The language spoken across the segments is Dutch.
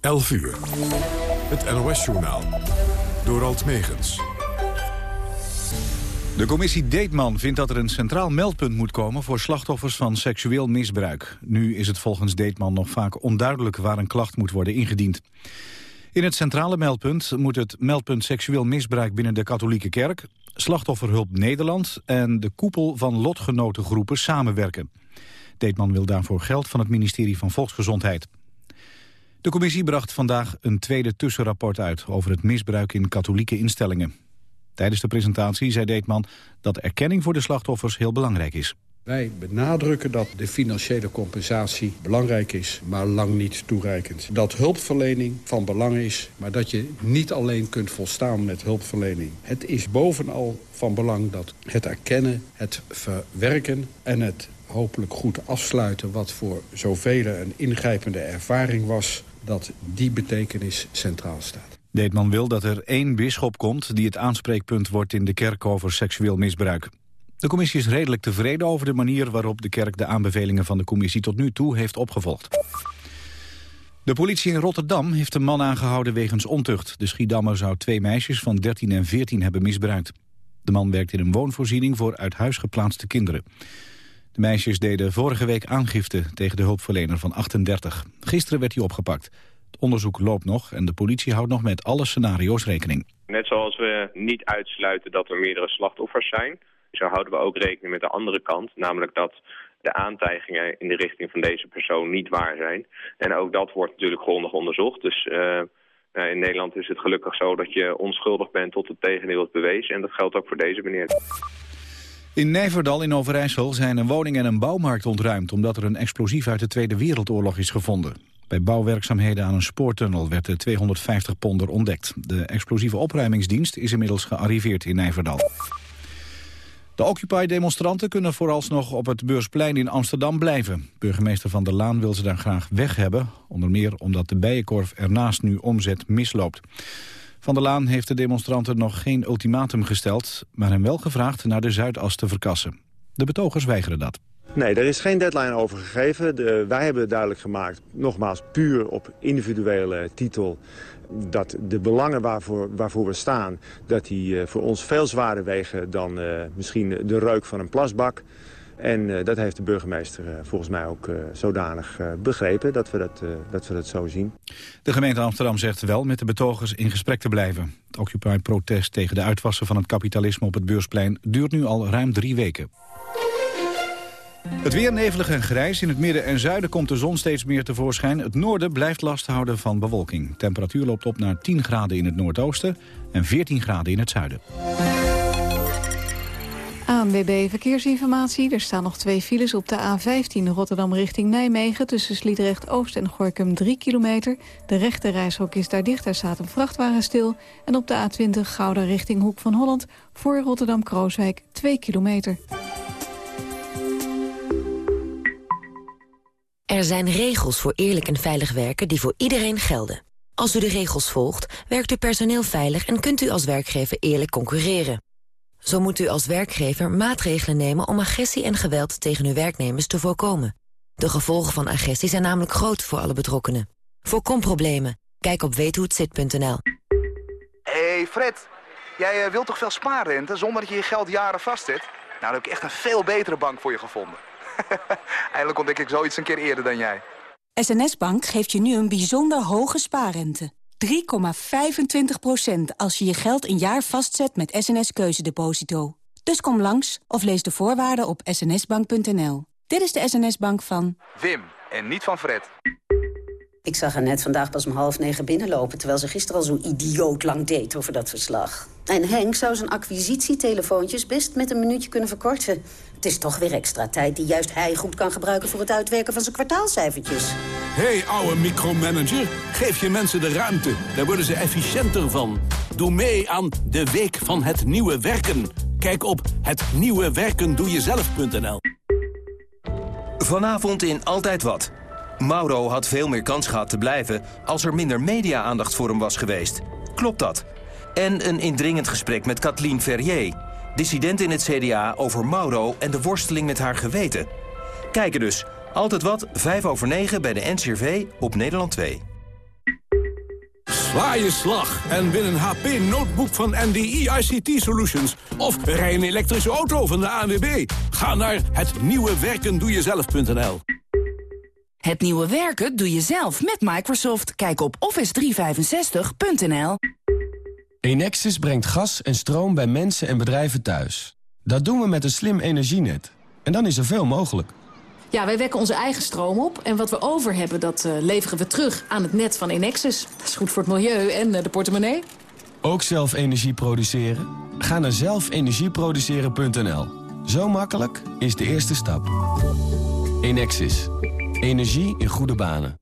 11 uur. Het NOS-journaal. Door Alt Megens. De commissie Deetman vindt dat er een centraal meldpunt moet komen... voor slachtoffers van seksueel misbruik. Nu is het volgens Deetman nog vaak onduidelijk... waar een klacht moet worden ingediend. In het centrale meldpunt moet het meldpunt seksueel misbruik... binnen de katholieke kerk, Slachtofferhulp Nederland... en de koepel van lotgenotengroepen samenwerken. Deetman wil daarvoor geld van het ministerie van Volksgezondheid. De commissie bracht vandaag een tweede tussenrapport uit... over het misbruik in katholieke instellingen. Tijdens de presentatie zei Deetman dat erkenning voor de slachtoffers heel belangrijk is. Wij benadrukken dat de financiële compensatie belangrijk is, maar lang niet toereikend. Dat hulpverlening van belang is, maar dat je niet alleen kunt volstaan met hulpverlening. Het is bovenal van belang dat het erkennen, het verwerken en het hopelijk goed afsluiten... wat voor zoveel een ingrijpende ervaring was, dat die betekenis centraal staat. Deetman wil dat er één bisschop komt die het aanspreekpunt wordt in de kerk over seksueel misbruik. De commissie is redelijk tevreden over de manier waarop de kerk de aanbevelingen van de commissie tot nu toe heeft opgevolgd. De politie in Rotterdam heeft een man aangehouden wegens ontucht. De Schiedammer zou twee meisjes van 13 en 14 hebben misbruikt. De man werkt in een woonvoorziening voor uit huis geplaatste kinderen. De meisjes deden vorige week aangifte tegen de hulpverlener van 38. Gisteren werd hij opgepakt. Het onderzoek loopt nog en de politie houdt nog met alle scenario's rekening. Net zoals we niet uitsluiten dat er meerdere slachtoffers zijn... zo houden we ook rekening met de andere kant. Namelijk dat de aantijgingen in de richting van deze persoon niet waar zijn. En ook dat wordt natuurlijk grondig onderzocht. Dus uh, in Nederland is het gelukkig zo dat je onschuldig bent tot het tegendeel is bewezen. En dat geldt ook voor deze meneer. In Nijverdal in Overijssel zijn een woning en een bouwmarkt ontruimd... omdat er een explosief uit de Tweede Wereldoorlog is gevonden. Bij bouwwerkzaamheden aan een spoortunnel werd de 250 ponder ontdekt. De explosieve opruimingsdienst is inmiddels gearriveerd in Nijverdal. De Occupy-demonstranten kunnen vooralsnog op het Beursplein in Amsterdam blijven. Burgemeester Van der Laan wil ze daar graag weg hebben. Onder meer omdat de bijenkorf ernaast nu omzet misloopt. Van der Laan heeft de demonstranten nog geen ultimatum gesteld... maar hen wel gevraagd naar de Zuidas te verkassen. De betogers weigeren dat. Nee, er is geen deadline over gegeven. De, wij hebben duidelijk gemaakt, nogmaals puur op individuele titel... dat de belangen waarvoor, waarvoor we staan, dat die uh, voor ons veel zwaarder wegen... dan uh, misschien de reuk van een plasbak. En uh, dat heeft de burgemeester volgens mij ook zodanig begrepen dat we dat, dat we dat zo zien. De gemeente Amsterdam zegt wel met de betogers in gesprek te blijven. Het Occupy-protest tegen de uitwassen van het kapitalisme op het beursplein duurt nu al ruim drie weken. Het weer nevelig en grijs. In het midden en zuiden komt de zon steeds meer tevoorschijn. Het noorden blijft last houden van bewolking. Temperatuur loopt op naar 10 graden in het noordoosten en 14 graden in het zuiden. ANWB Verkeersinformatie. Er staan nog twee files op de A15 Rotterdam richting Nijmegen... tussen Sliedrecht-Oost en Gorkum 3 kilometer. De rechte reishok is daar dicht, daar staat een vrachtwagen stil. En op de A20 Gouda richting Hoek van Holland... voor Rotterdam-Krooswijk 2 kilometer. Er zijn regels voor eerlijk en veilig werken die voor iedereen gelden. Als u de regels volgt, werkt uw personeel veilig... en kunt u als werkgever eerlijk concurreren. Zo moet u als werkgever maatregelen nemen om agressie en geweld tegen uw werknemers te voorkomen. De gevolgen van agressie zijn namelijk groot voor alle betrokkenen. Voorkom problemen. Kijk op weethohetzit.nl. Hey Fred, jij uh, wilt toch veel spaarrente zonder dat je je geld jaren vastzet? Nou, dan heb ik echt een veel betere bank voor je gevonden. Eindelijk ontdek ik zoiets een keer eerder dan jij. SNS Bank geeft je nu een bijzonder hoge spaarrente. 3,25% als je je geld een jaar vastzet met SNS Keuzedeposito. Dus kom langs of lees de voorwaarden op snsbank.nl. Dit is de SNS Bank van... Wim, en niet van Fred. Ik zag haar net vandaag pas om half negen binnenlopen... terwijl ze gisteren al zo idioot lang deed over dat verslag. En Henk zou zijn acquisitietelefoontjes best met een minuutje kunnen verkorten. Het is toch weer extra tijd die juist hij goed kan gebruiken... voor het uitwerken van zijn kwartaalcijfertjes. hey, ouwe micromanager, geef je mensen de ruimte. Daar worden ze efficiënter van. Doe mee aan de Week van het Nieuwe Werken. Kijk op hetnieuwewerkendoejezelf.nl Vanavond in Altijd Wat... Mauro had veel meer kans gehad te blijven als er minder media-aandacht voor hem was geweest. Klopt dat? En een indringend gesprek met Kathleen Ferrier, dissident in het CDA over Mauro en de worsteling met haar geweten. Kijken dus. Altijd wat, 5 over 9 bij de NCRV op Nederland 2. Sla je slag en win een HP notebook van NDI ICT Solutions. Of rij een elektrische auto van de ANWB. Ga naar het nieuwe werken doe jezelf.nl. Het nieuwe werken doe je zelf met Microsoft. Kijk op office365.nl. Enexis brengt gas en stroom bij mensen en bedrijven thuis. Dat doen we met een slim energienet. En dan is er veel mogelijk. Ja, wij wekken onze eigen stroom op. En wat we over hebben, dat uh, leveren we terug aan het net van Enexis. Dat is goed voor het milieu en uh, de portemonnee. Ook zelf energie produceren? Ga naar zelfenergieproduceren.nl. Zo makkelijk is de eerste stap. Enexis. Energie in goede banen.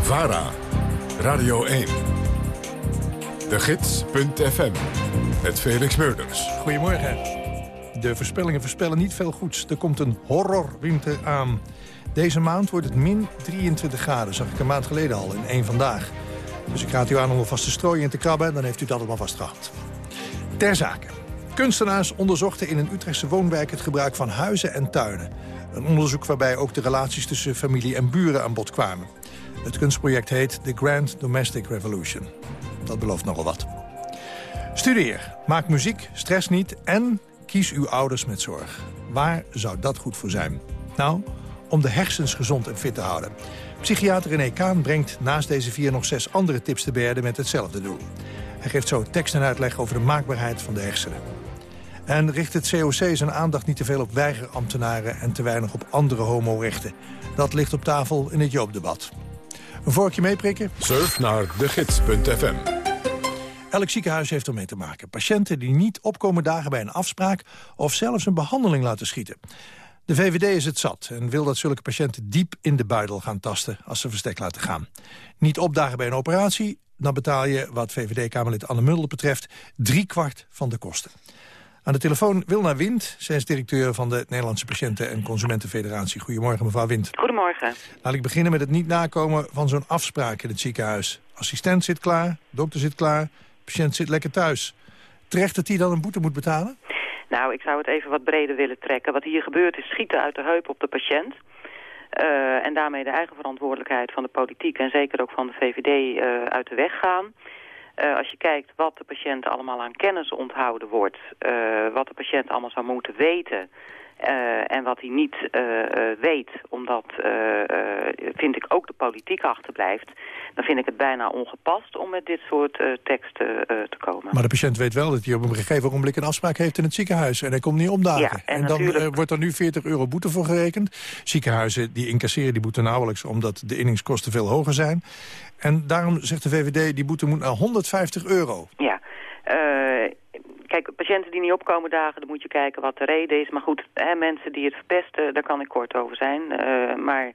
VARA, Radio 1. De Gids.fm, met Felix Meurders. Goedemorgen. De voorspellingen voorspellen niet veel goeds. Er komt een horrorwinter aan. Deze maand wordt het min 23 graden, zag ik een maand geleden al, in één vandaag. Dus ik raad u aan om alvast te strooien en te krabben, dan heeft u dat allemaal vast gehad. Ter zake. Kunstenaars onderzochten in een Utrechtse woonwijk het gebruik van huizen en tuinen. Een onderzoek waarbij ook de relaties tussen familie en buren aan bod kwamen. Het kunstproject heet The Grand Domestic Revolution. Dat belooft nogal wat. Studeer, maak muziek, stress niet en kies uw ouders met zorg. Waar zou dat goed voor zijn? Nou, om de hersens gezond en fit te houden. Psychiater René Kaan brengt naast deze vier nog zes andere tips te berden met hetzelfde doel. Hij geeft zo tekst en uitleg over de maakbaarheid van de hersenen. En richt het COC zijn aandacht niet te veel op weigerambtenaren... en te weinig op andere homorechten. Dat ligt op tafel in het Joopdebat. Een vorkje meeprikken? Surf naar degids.fm. Elk ziekenhuis heeft ermee te maken. Patiënten die niet opkomen dagen bij een afspraak... of zelfs een behandeling laten schieten. De VVD is het zat en wil dat zulke patiënten diep in de buidel gaan tasten... als ze verstek laten gaan. Niet opdagen bij een operatie, dan betaal je, wat VVD-Kamerlid Anne Mulder betreft... driekwart van de kosten. Aan de telefoon Wilna Wind. Zij is directeur van de Nederlandse Patiënten- en Consumentenfederatie. Goedemorgen, mevrouw Wind. Goedemorgen. Laat ik beginnen met het niet nakomen van zo'n afspraak in het ziekenhuis. Assistent zit klaar, dokter zit klaar, patiënt zit lekker thuis. Terecht dat hij dan een boete moet betalen? Nou, ik zou het even wat breder willen trekken. Wat hier gebeurt is schieten uit de heup op de patiënt. Uh, en daarmee de eigen verantwoordelijkheid van de politiek en zeker ook van de VVD uh, uit de weg gaan. Uh, als je kijkt wat de patiënt allemaal aan kennis onthouden wordt, wat de patiënt allemaal zou moeten weten... Uh, en wat hij niet uh, uh, weet, omdat vind ik ook de politiek achterblijft... dan vind ik het bijna ongepast om met dit soort teksten te komen. Maar de patiënt weet wel dat hij op een gegeven ogenblik een afspraak heeft in het ziekenhuis... en hij komt niet opdagen. Ja, en, en dan wordt er nu 40 euro boete voor gerekend. Ziekenhuizen die incasseren die boete nauwelijks... omdat de inningskosten veel hoger zijn. En daarom zegt de VVD, die boete moet naar 150 euro. Ja, Kijk, patiënten die niet opkomen dagen, dan moet je kijken wat de reden is. Maar goed, hè, mensen die het verpesten, daar kan ik kort over zijn. Uh, maar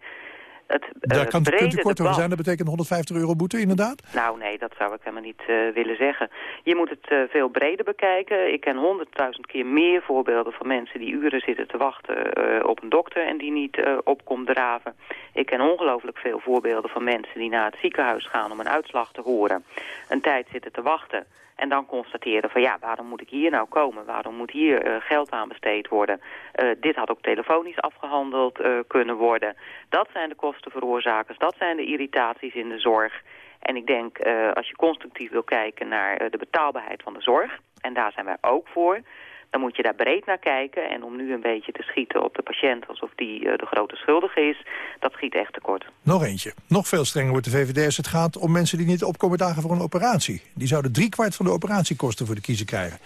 het, uh, Daar kan, kunt u kort over zijn, dat betekent 150 euro boete inderdaad? Nou nee, dat zou ik helemaal niet uh, willen zeggen. Je moet het uh, veel breder bekijken. Ik ken honderdduizend keer meer voorbeelden van mensen die uren zitten te wachten op een dokter en die niet opkomt draven. Ik ken ongelooflijk veel voorbeelden van mensen die naar het ziekenhuis gaan om een uitslag te horen. Een tijd zitten te wachten en dan constateren van ja, waarom moet ik hier nou komen? Waarom moet hier uh, geld aan besteed worden? Uh, dit had ook telefonisch afgehandeld uh, kunnen worden. Dat zijn de kostenveroorzakers, dat zijn de irritaties in de zorg. En ik denk, als je constructief wil kijken naar de betaalbaarheid van de zorg... en daar zijn wij ook voor dan moet je daar breed naar kijken. En om nu een beetje te schieten op de patiënt alsof die uh, de grote schuldige is, dat schiet echt tekort. Nog eentje. Nog veel strenger wordt de VVD als het gaat om mensen die niet opkomen dagen voor een operatie. Die zouden driekwart van de operatiekosten voor de kiezer krijgen.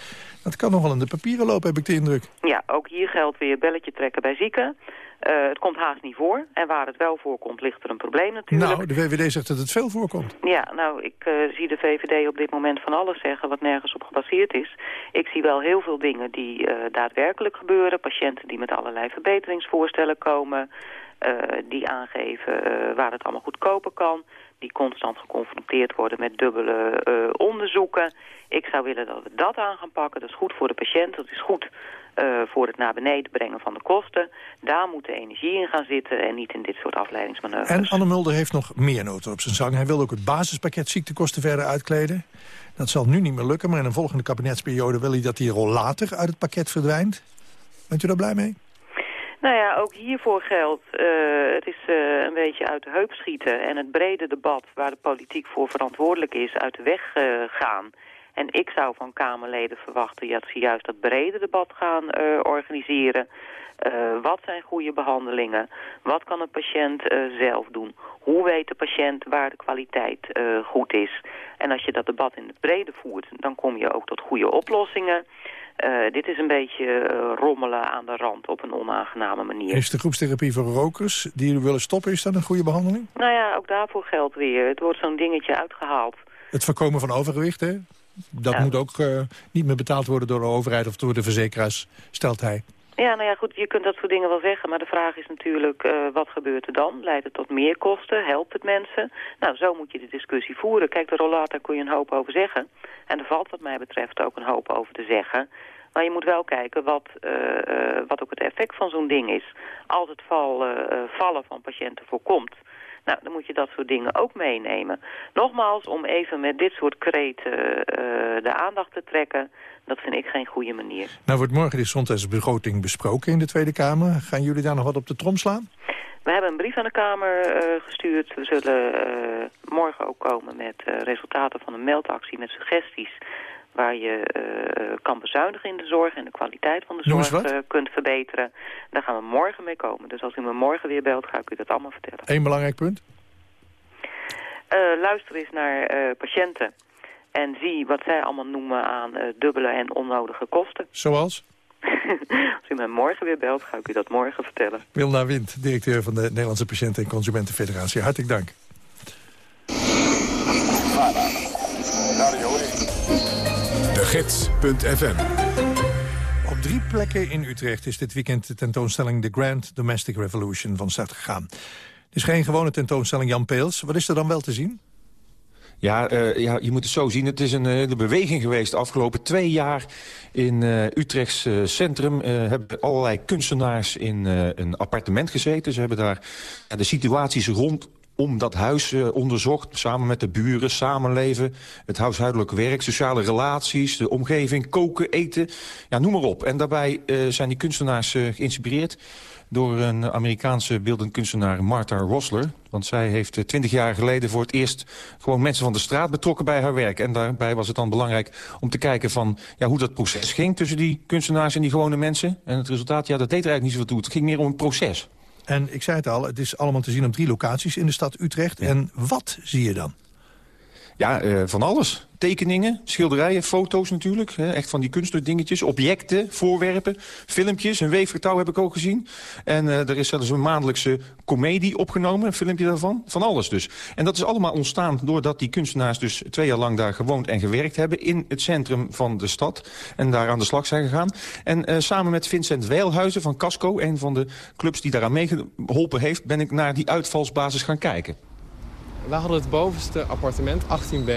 Dat kan nogal in de papieren lopen, heb ik de indruk. Ja, ook hier geldt weer belletje trekken bij zieken. Uh, het komt haast niet voor. En waar het wel voorkomt, ligt er een probleem natuurlijk. Nou, de VVD zegt dat het veel voorkomt. Ja, nou, ik uh, zie de VVD op dit moment van alles zeggen wat nergens op gebaseerd is. Ik zie wel heel veel dingen die uh, daadwerkelijk gebeuren. Patiënten die met allerlei verbeteringsvoorstellen komen. die aangeven waar het allemaal goedkoper kan. Die constant geconfronteerd worden met dubbele onderzoeken. Ik zou willen dat we dat aan gaan pakken. Dat is goed voor de patiënt, dat is goed uh, voor het naar beneden brengen van de kosten. Daar moet de energie in gaan zitten en niet in dit soort afleidingsmanoeuvres. En Anne Mulder heeft nog meer noten op zijn zang. Hij wil ook het basispakket ziektekosten verder uitkleden. Dat zal nu niet meer lukken, maar in een volgende kabinetsperiode wil hij dat die rol later uit het pakket verdwijnt. Bent u daar blij mee? Nou ja, ook hiervoor geldt, uh, het is uh, een beetje uit de heup schieten... en het brede debat waar de politiek voor verantwoordelijk is uit de weg uh, gaan. En ik zou van Kamerleden verwachten dat ze juist dat brede debat gaan organiseren... Wat zijn goede behandelingen? Wat kan een patiënt zelf doen? Hoe weet de patiënt waar de kwaliteit goed is? En als je dat debat in het brede voert, dan kom je ook tot goede oplossingen. Dit is een beetje rommelen aan de rand op een onaangename manier. Is de groepstherapie voor rokers die willen stoppen, is dat een goede behandeling? Nou ja, ook daarvoor geldt weer. Het wordt zo'n dingetje uitgehaald. Het voorkomen van overgewicht, hè? Dat ja. moet ook niet meer betaald worden door de overheid of door de verzekeraars, stelt hij. Ja, nou ja, goed, je kunt dat soort dingen wel zeggen, maar de vraag is natuurlijk, uh, wat gebeurt er dan? Leidt het tot meer kosten? Helpt het mensen? Nou, zo moet je de discussie voeren. Kijk, de rollator kun je een hoop over zeggen. En er valt wat mij betreft ook een hoop over te zeggen. Maar je moet wel kijken wat, uh, uh, wat ook het effect van zo'n ding is. Als het val, vallen van patiënten voorkomt, nou, dan moet je dat soort dingen ook meenemen. Nogmaals, om even met dit soort kreten de aandacht te trekken... Dat vind ik geen goede manier. Nou wordt morgen de gezondheidsbegroting besproken in de Tweede Kamer. Gaan jullie daar nog wat op de trom slaan? We hebben een brief aan de Kamer uh, gestuurd. We zullen uh, morgen ook komen met uh, resultaten van een meldactie met suggesties waar je kan bezuinigen in de zorg en de kwaliteit van de zorg kunt verbeteren. Daar gaan we morgen mee komen. Dus als u me morgen weer belt, ga ik u dat allemaal vertellen. Eén belangrijk punt? luister eens naar patiënten. En zie wat zij allemaal noemen aan uh, dubbele en onnodige kosten. Zoals? Als u mij morgen weer belt, ga ik u dat morgen vertellen. Wilna Wind, directeur van de Nederlandse Patiënten- en Consumentenfederatie. Hartelijk dank. De Gids.fm Op drie plekken in Utrecht is dit weekend de tentoonstelling The Grand Domestic Revolution van start gegaan. Het is geen gewone tentoonstelling Jan Peels. Wat is er dan wel te zien? Ja, uh, ja, je moet het zo zien. Het is een hele beweging geweest de afgelopen twee jaar in uh, Utrechts uh, centrum. hebben allerlei kunstenaars in een appartement gezeten. Ze hebben daar de situaties rond om dat huis onderzocht, samen met de buren, samenleven... het huishoudelijk werk, sociale relaties, de omgeving, koken, eten, ja, noem maar op. En daarbij zijn die kunstenaars geïnspireerd door een Amerikaanse beeldend kunstenaar Martha Rosler. Want zij heeft eh, twintig jaar geleden voor het eerst gewoon mensen van de straat betrokken bij haar werk. En daarbij was het dan belangrijk om te kijken van ja, hoe dat proces ging tussen die kunstenaars en die gewone mensen. En het resultaat, ja, dat deed er eigenlijk niet zoveel toe. Het ging meer om een proces. En ik zei het al, het is allemaal te zien op drie locaties in de stad Utrecht. Ja. En wat zie je dan? Ja, uh, van alles. Tekeningen, schilderijen, foto's natuurlijk. Hè, echt van die kunstdingetjes, objecten, voorwerpen, filmpjes. Een weefgetouw heb ik ook gezien. En uh, er is zelfs een maandelijkse komedie opgenomen, een filmpje daarvan. Van alles dus. En dat is allemaal ontstaan doordat die kunstenaars dus twee jaar lang daar gewoond en gewerkt hebben... in het centrum van de stad. En daar aan de slag zijn gegaan. En uh, samen met Vincent Weilhuizen van Casco, een van de clubs die daaraan meegeholpen heeft... ben ik naar die uitvalsbasis gaan kijken. We hadden het bovenste appartement, 18B.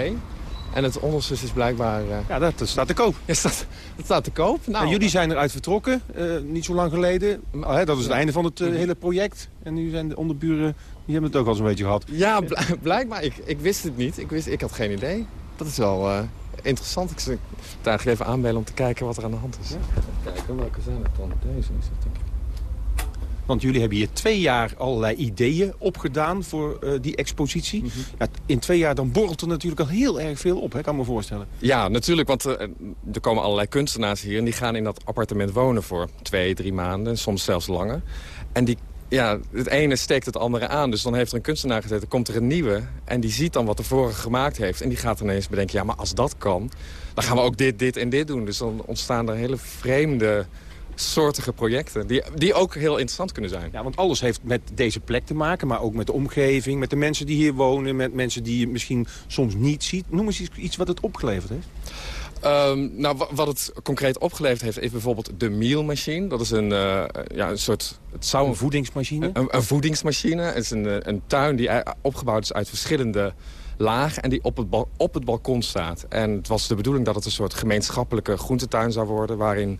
En het onderste is blijkbaar... Uh... Ja, dat, dat, staat te koop. Ja, dat, dat staat te koop. Nou, en jullie zijn eruit vertrokken, uh, niet zo lang geleden. Oh, hè, dat is het einde van het uh, hele project. En nu zijn de onderburen, die hebben het ook al zo'n beetje gehad. Ja, blijkbaar. Ik, ik wist het niet. Ik, wist, ik had geen idee. Dat is wel interessant. Ik zou daar even aanbellen om te kijken wat er aan de hand is. Ja. Kijken, welke zijn het dan? Deze is het, denk ik. Want jullie hebben hier twee jaar allerlei ideeën opgedaan voor uh, die expositie. Mm -hmm. ja, in twee jaar dan borrelt er natuurlijk al heel erg veel op, hè, kan ik me voorstellen. Ja, natuurlijk, want uh, er komen allerlei kunstenaars hier... en die gaan in dat appartement wonen voor twee, drie maanden, soms zelfs langer. En die, ja, het ene steekt het andere aan. Dus dan heeft er een kunstenaar gezeten, komt er een nieuwe... en die ziet dan wat de vorige gemaakt heeft. En die gaat ineens bedenken, ja, maar als dat kan... dan gaan we ook dit, dit en dit doen. Dus dan ontstaan er hele vreemde soortige projecten. Die, die ook heel interessant kunnen zijn. Ja, want alles heeft met deze plek te maken. Maar ook met de omgeving, met de mensen die hier wonen. Met mensen die je misschien soms niet ziet. Noem eens iets wat het opgeleverd heeft. Um, nou, wat het concreet opgeleverd heeft, is bijvoorbeeld de meal machine. Dat is een, uh, ja, een soort... Het zou een voedingsmachine? Een, een voedingsmachine. Het is een, eh, een tuin die opgebouwd is uit verschillende laag en die op het, op het balkon staat. En het was de bedoeling dat het een soort gemeenschappelijke groentetuin zou worden... waarin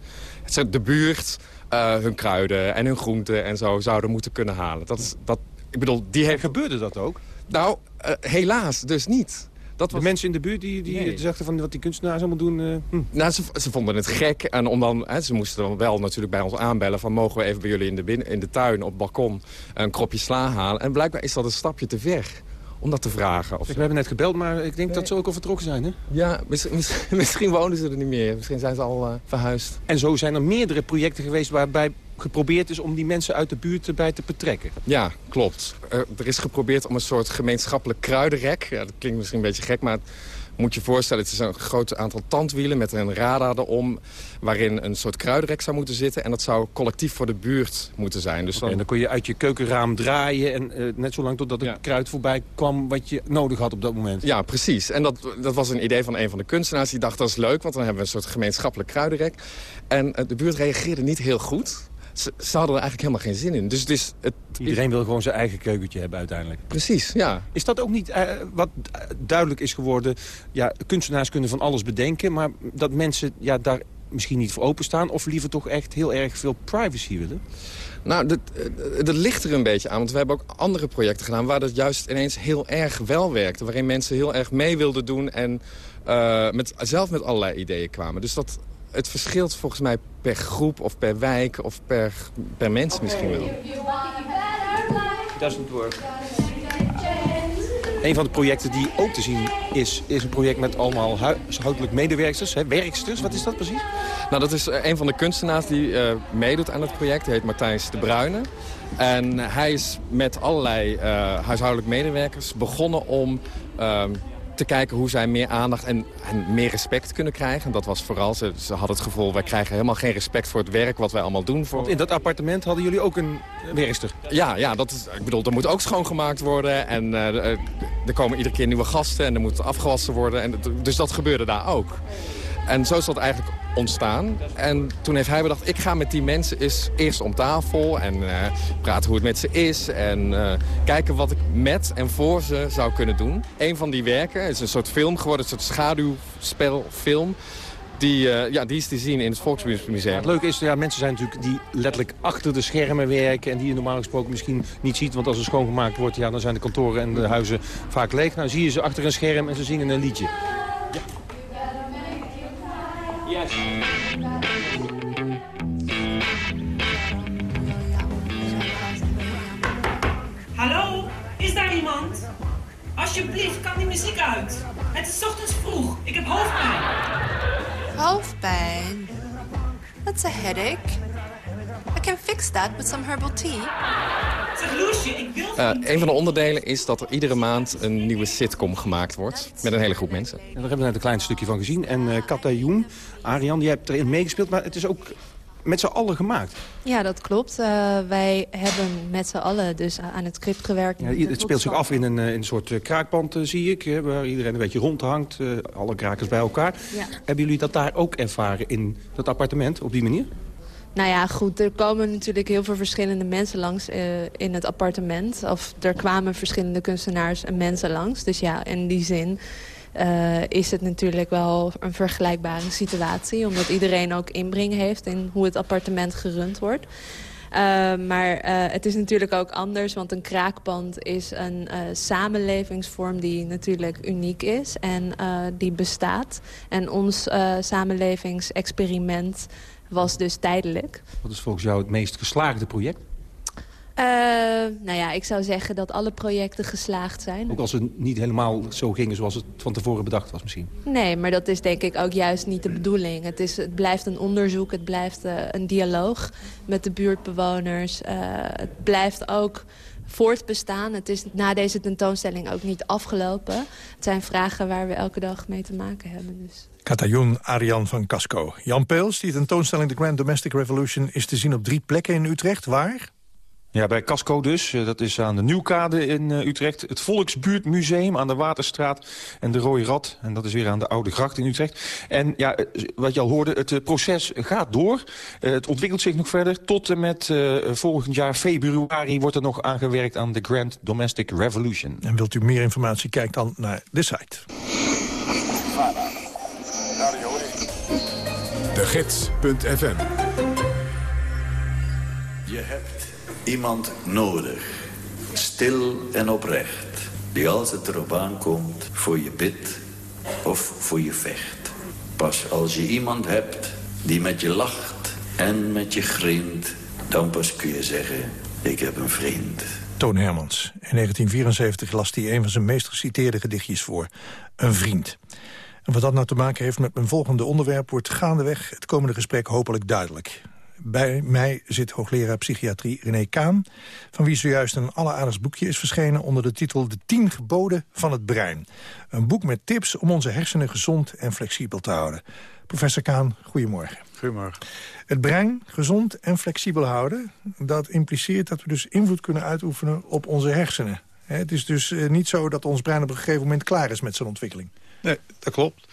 de buurt uh, hun kruiden en hun groenten en zo zouden moeten kunnen halen. Dat is, dat, ik bedoel, die heeft... Gebeurde dat ook? Nou, uh, helaas dus niet. Dat was... De mensen in de buurt die, die Nee. dachten van wat die kunstenaars allemaal doen... eh, hm. Nou, ze, ze vonden het gek. En om dan, hè, ze moesten dan wel natuurlijk bij ons aanbellen... van mogen we even bij jullie in de, binnen, in de tuin op het balkon een kropje sla halen. En blijkbaar is dat een stapje te ver om dat te vragen. Of We hebben net gebeld, maar ik denk dat ze ook al vertrokken zijn, hè? Ja, misschien, misschien, misschien wonen ze er niet meer. Misschien zijn ze al eh, verhuisd. En zo zijn er meerdere projecten geweest waarbij geprobeerd is om die mensen uit de buurt erbij te betrekken. Ja, klopt. Er, er is geprobeerd om een soort gemeenschappelijk kruidenrek... Ja, dat klinkt misschien een beetje gek, maar... Moet je voorstellen, het is een groot aantal tandwielen met een radar erom... waarin een soort kruidenrek zou moeten zitten. En dat zou collectief voor de buurt moeten zijn. Dus En dan, dan kon je uit je keukenraam draaien en eh, net zo lang totdat het kruid voorbij kwam wat je nodig had op dat moment. Ja, precies. En dat, dat was een idee van een van de kunstenaars. Die dacht, dat is leuk, want dan hebben we een soort gemeenschappelijk kruidenrek. En eh, de buurt reageerde niet heel goed. Ze, ze hadden er eigenlijk helemaal geen zin in. Dus het is... Het, Iedereen wil gewoon zijn eigen keukentje hebben uiteindelijk. Precies, ja. Is dat ook niet eh, wat duidelijk is geworden? Ja, kunstenaars kunnen van alles bedenken, maar dat mensen ja, daar misschien niet voor openstaan... of liever toch echt heel erg veel privacy willen? Nou, dat, eh, dat ligt er een beetje aan. Want we hebben ook andere projecten gedaan... waar dat juist ineens heel erg wel werkte. Waarin mensen heel erg mee wilden doen... en eh, met, zelf met allerlei ideeën kwamen. Dus dat, het verschilt volgens mij per groep of per wijk... of per, per mens misschien wel. Doesn't work. Een van de projecten die ook te zien is, is een project met allemaal huishoudelijk medewerksters, hè, werksters. Wat is dat precies? Nou, dat is eh, een van de kunstenaars die eh, meedoet aan het project. Hij heet Martijns de Bruyne. En hij is met allerlei eh, huishoudelijk medewerkers begonnen om ehm, te kijken hoe zij meer aandacht en, en meer respect kunnen krijgen. En dat was vooral, ze, ze hadden het gevoel, wij krijgen helemaal geen respect voor het werk wat wij allemaal doen. Voor... Want in dat appartement hadden jullie ook een werkster. Ja, ja dat is, ik bedoel, er moet ook schoongemaakt worden. En eh, er- er komen iedere keer nieuwe gasten en er moet afgewassen worden. En, dus dat gebeurde daar ook. En zo is dat eigenlijk ontstaan. En toen heeft hij bedacht, ik ga met die mensen eens eerst om tafel... en eh, praten hoe het met ze is. En eh, kijken wat ik met en voor ze zou kunnen doen. Een van die werken is een soort film geworden, een soort schaduwspelfilm. Die, eh, ja, die is te zien in het Volksmuseum. Het leuke is, ja, mensen zijn natuurlijk die letterlijk achter de schermen werken... en die je normaal gesproken misschien niet ziet. Want als er schoongemaakt wordt, ja, dan zijn de kantoren en de huizen vaak leeg. Nou zie je ze achter een scherm en ze zingen een liedje. Hallo, is daar iemand? Alsjeblieft, kan die muziek uit? Het is 's ochtends vroeg. Ik heb hoofdpijn. Hoofdpijn? That's a headache. Can fix that with some herbal tea. Zeg Loesje, ik wil... Eh, een van de onderdelen is dat er iedere maand een nieuwe sitcom gemaakt wordt. Met een hele groep mensen. En daar hebben we net een klein stukje van gezien. En uh, Katayoen, Arian, die hebt erin meegespeeld. Maar het is ook met z'n allen gemaakt. Ja, dat klopt. Uh, wij hebben met z'n allen dus aan het script gewerkt. Ja, het speelt zich af in een, in een soort kraakpand, uh, zie ik. waar iedereen een beetje rondhangt. alle krakers bij elkaar. Ja. Hebben jullie dat daar ook ervaren in dat appartement op die manier? Nou ja, goed, er komen natuurlijk heel veel verschillende mensen langs uh, in het appartement. Of er kwamen verschillende kunstenaars en mensen langs. Dus ja, in die zin uh, is het natuurlijk wel een vergelijkbare situatie. Omdat iedereen ook inbreng heeft in hoe het appartement gerund wordt. Uh, maar het is natuurlijk ook anders, want een kraakpand is een samenlevingsvorm die natuurlijk uniek is en die bestaat. En ons samenlevingsexperiment was dus tijdelijk. Wat is volgens jou het meest geslaagde project? Uh, nou ja, ik zou zeggen dat alle projecten geslaagd zijn. Ook als het niet helemaal zo gingen zoals het van tevoren bedacht was misschien? Nee, maar dat is denk ik ook juist niet de bedoeling. Het, is, het blijft een onderzoek, het blijft uh, een dialoog met de buurtbewoners. Uh, het blijft ook voortbestaan. Het is na deze tentoonstelling ook niet afgelopen. Het zijn vragen waar we elke dag mee te maken hebben. Dus. Katajoen Arian van Casco. Jan Peels, die tentoonstelling The Grand Domestic Revolution... is te zien op drie plekken in Utrecht. Waar? Ja, bij Casco dus. Dat is aan de Nieuwkade in uh, Utrecht. Het Volksbuurtmuseum aan de Waterstraat en de Rode Rad. En dat is weer aan de Oude Gracht in Utrecht. En ja, wat je al hoorde, het proces gaat door. Het ontwikkelt zich nog verder. Tot en met volgend jaar februari wordt er nog aangewerkt aan de Grand Domestic Revolution. En wilt u meer informatie, kijk dan naar de site. De Gids.fm iemand nodig. Stil en oprecht. die als het erop aankomt voor je bid of voor je vecht. Pas als je iemand hebt die met je lacht en met je grint... dan pas kun je zeggen, ik heb een vriend. Toon Hermans. In 1974 las hij een van zijn meest geciteerde gedichtjes voor. Een vriend. En wat dat nou te maken heeft met mijn volgende onderwerp... wordt gaandeweg het komende gesprek hopelijk duidelijk. Bij mij zit hoogleraar psychiatrie René Kaan... van wie zojuist een alleraardigst boekje is verschenen... onder de titel De 10 geboden van het brein. Een boek met tips om onze hersenen gezond en flexibel te houden. Professor Kaan, goedemorgen. Goedemorgen. Het brein gezond en flexibel houden... dat impliceert dat we dus invloed kunnen uitoefenen op onze hersenen. Het is dus eh, niet zo dat ons brein op een gegeven moment klaar is met zijn ontwikkeling. Nee, dat klopt.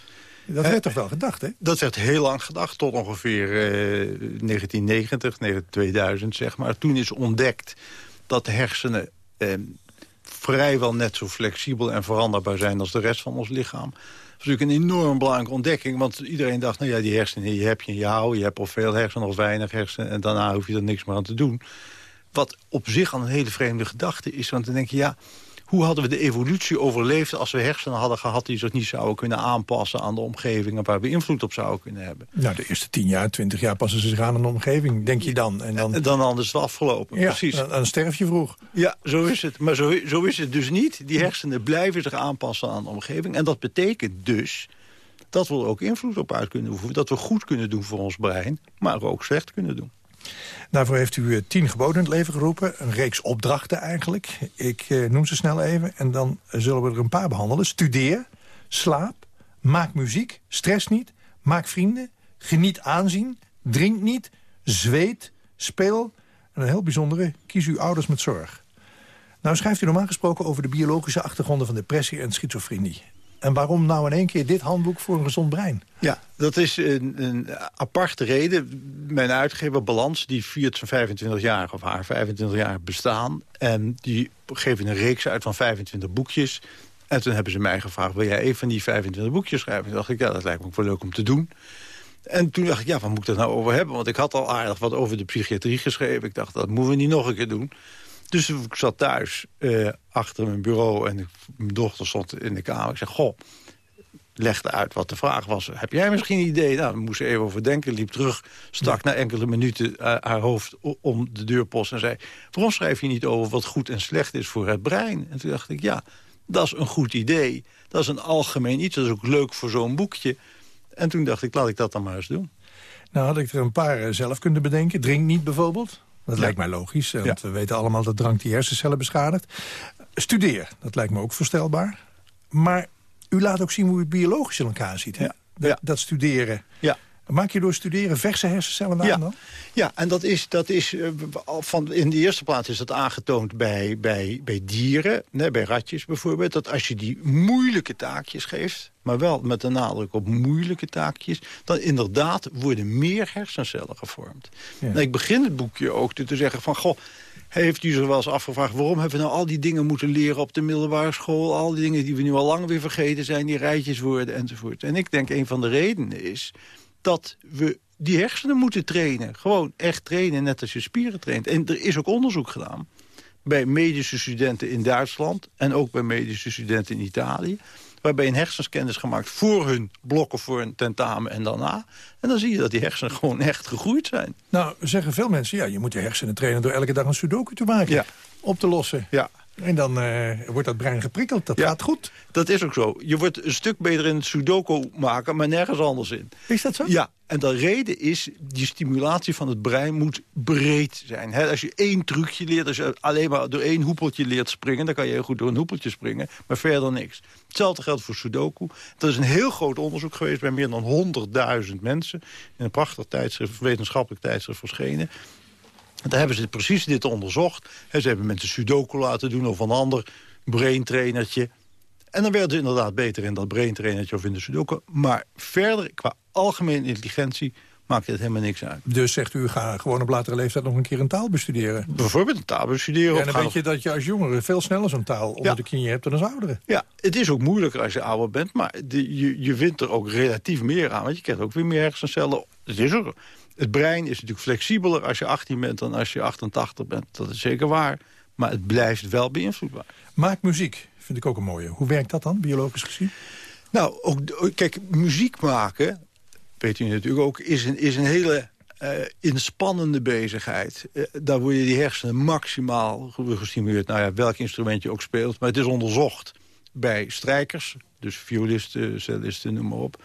Dat werd toch wel gedacht, hè? Dat werd heel lang gedacht, tot ongeveer eh, 1990, 2000, zeg maar. Toen is ontdekt dat de hersenen eh, vrijwel net zo flexibel en veranderbaar zijn... als de rest van ons lichaam. Dat is natuurlijk een enorm belangrijke ontdekking. Want iedereen dacht, nou ja, die hersenen, je hebt je in jou. Je hebt of veel hersenen of weinig hersenen. En daarna hoef je er niks meer aan te doen. Wat op zich al een hele vreemde gedachte is. Want dan denk je, ja, hoe hadden we de evolutie overleefd... als we hersenen hadden gehad die zich niet zouden kunnen aanpassen... aan de omgevingen waar we invloed op zouden kunnen hebben. Nou, de eerste tien jaar, twintig jaar passen ze zich aan aan de omgeving, denk je dan. En dan, en dan anders is het afgelopen, ja, precies. Dan, dan sterf je vroeg. Ja, zo is het. Maar zo, zo is het dus niet. Die hersenen blijven zich aanpassen aan de omgeving. En dat betekent dus dat we er ook invloed op uit kunnen oefenen. Dat we goed kunnen doen voor ons brein, maar ook slecht kunnen doen. Daarvoor heeft u eh, tien geboden in het leven geroepen. Een reeks opdrachten eigenlijk. Ik eh, noem ze snel even en dan zullen we er een paar behandelen. Studeer, slaap, maak muziek, stress niet, maak vrienden, geniet aanzien, drink niet, zweet, speel. En een heel bijzondere, kies uw ouders met zorg. Nou schrijft u normaal gesproken over de biologische achtergronden van depressie en schizofrenie. En waarom nou in één keer dit handboek voor een gezond brein? Ja, dat is een, een aparte reden. Mijn uitgever Balans, die viert zijn 25 jaar of haar 25 jaar bestaan. En die geven een reeks uit van 25 boekjes. En toen hebben ze mij gevraagd, wil jij een van die 25 boekjes schrijven? En dacht ik, ja, dat lijkt me ook wel leuk om te doen. En toen dacht ik, ja, waar moet ik het nou over hebben? Want ik had al aardig wat over de psychiatrie geschreven. Ik dacht, dat moeten we niet nog een keer doen. Dus ik zat thuis uh, achter mijn bureau en mijn dochter stond in de kamer. Ik zei, goh, legde uit wat de vraag was. Heb jij misschien een idee? Nou, we moesten even over denken. Liep terug, stak na enkele minuten uh, haar hoofd om de deurpost en zei... waarom schrijf je niet over wat goed en slecht is voor het brein? En toen dacht ik, ja, dat is een goed idee. Dat is een algemeen iets, dat is ook leuk voor zo'n boekje. En toen dacht ik, laat ik dat dan maar eens doen. Nou had ik er een paar zelf kunnen bedenken. Drink niet bijvoorbeeld. Dat ja. lijkt mij logisch, want ja. we weten allemaal dat drank die hersencellen beschadigt. Studeer, dat lijkt me ook voorstelbaar. Maar u laat ook zien hoe het biologisch in elkaar zit, hè? Ja. Dat, dat, studeren. Ja. Maak je door studeren verse hersencellen aan ja. dan? Ja, en dat is, dat is uh, van, in de eerste plaats is dat aangetoond bij, bij, bij dieren, né, bij ratjes bijvoorbeeld... dat als je die moeilijke taakjes geeft, maar wel met de nadruk op moeilijke taakjes... dan inderdaad worden meer hersencellen gevormd. Ja. Nou, ik begin het boekje ook te zeggen van... goh, heeft u zich wel eens afgevraagd... waarom hebben we nou al die dingen moeten leren op de middelbare school... al die dingen die we nu al lang weer vergeten zijn, die rijtjes worden enzovoort. En ik denk een van de redenen is dat we die hersenen moeten trainen. Gewoon echt trainen, net als je spieren traint. En er is ook onderzoek gedaan bij medische studenten in Duitsland... en ook bij medische studenten in Italië... waarbij een hersenscan is gemaakt voor hun blokken voor een tentamen en daarna. En dan zie je dat die hersenen gewoon echt gegroeid zijn. Nou, zeggen veel mensen, ja, je moet je hersenen trainen... door elke dag een sudoku te maken, ja. op te lossen. Ja. En dan uh, wordt dat brein geprikkeld. Dat ja, gaat goed. Dat is ook zo. Je wordt een stuk beter in het sudoku maken, maar nergens anders in. Is dat zo? Ja. En de reden is, die stimulatie van het brein moet breed zijn. He, als je één trucje leert, als je alleen maar door één hoepeltje leert springen... dan kan je heel goed door een hoepeltje springen, maar verder niks. Hetzelfde geldt voor sudoku. Dat is een heel groot onderzoek geweest bij meer dan 100.000 mensen... in een prachtig tijdschrift, wetenschappelijk tijdschrift verschenen... Daar hebben ze precies dit onderzocht. Ze hebben mensen sudoku laten doen of een ander braintrainertje. En dan werden ze inderdaad beter in dat braintrainertje of in de sudoku. Maar verder, qua algemene intelligentie, maakt het helemaal niks uit. Dus zegt u, ga gewoon op latere leeftijd nog een keer een taal bestuderen? Bijvoorbeeld een taal bestuderen. Ja, en dan weet je dat je als jongere veel sneller zo'n taal onder Ja. de knie hebt dan als oudere. Ja, het is ook moeilijker als je ouder bent, maar de, je, je wint er ook relatief meer aan. Want je krijgt ook weer meer hersencellen. Het, is ook, het brein is natuurlijk flexibeler als je 18 bent dan als je 88 bent. Dat is zeker waar. Maar het blijft wel beïnvloedbaar. Maak muziek, vind ik ook een mooie. Hoe werkt dat dan, biologisch gezien? Nou, ook, kijk, muziek maken, weet u natuurlijk ook, is een, is een hele uh, inspannende bezigheid. Uh, daar worden die hersenen maximaal gestimuleerd. Nou ja, welk instrument je ook speelt. Maar het is onderzocht bij strijkers, dus violisten, cellisten, noem maar op.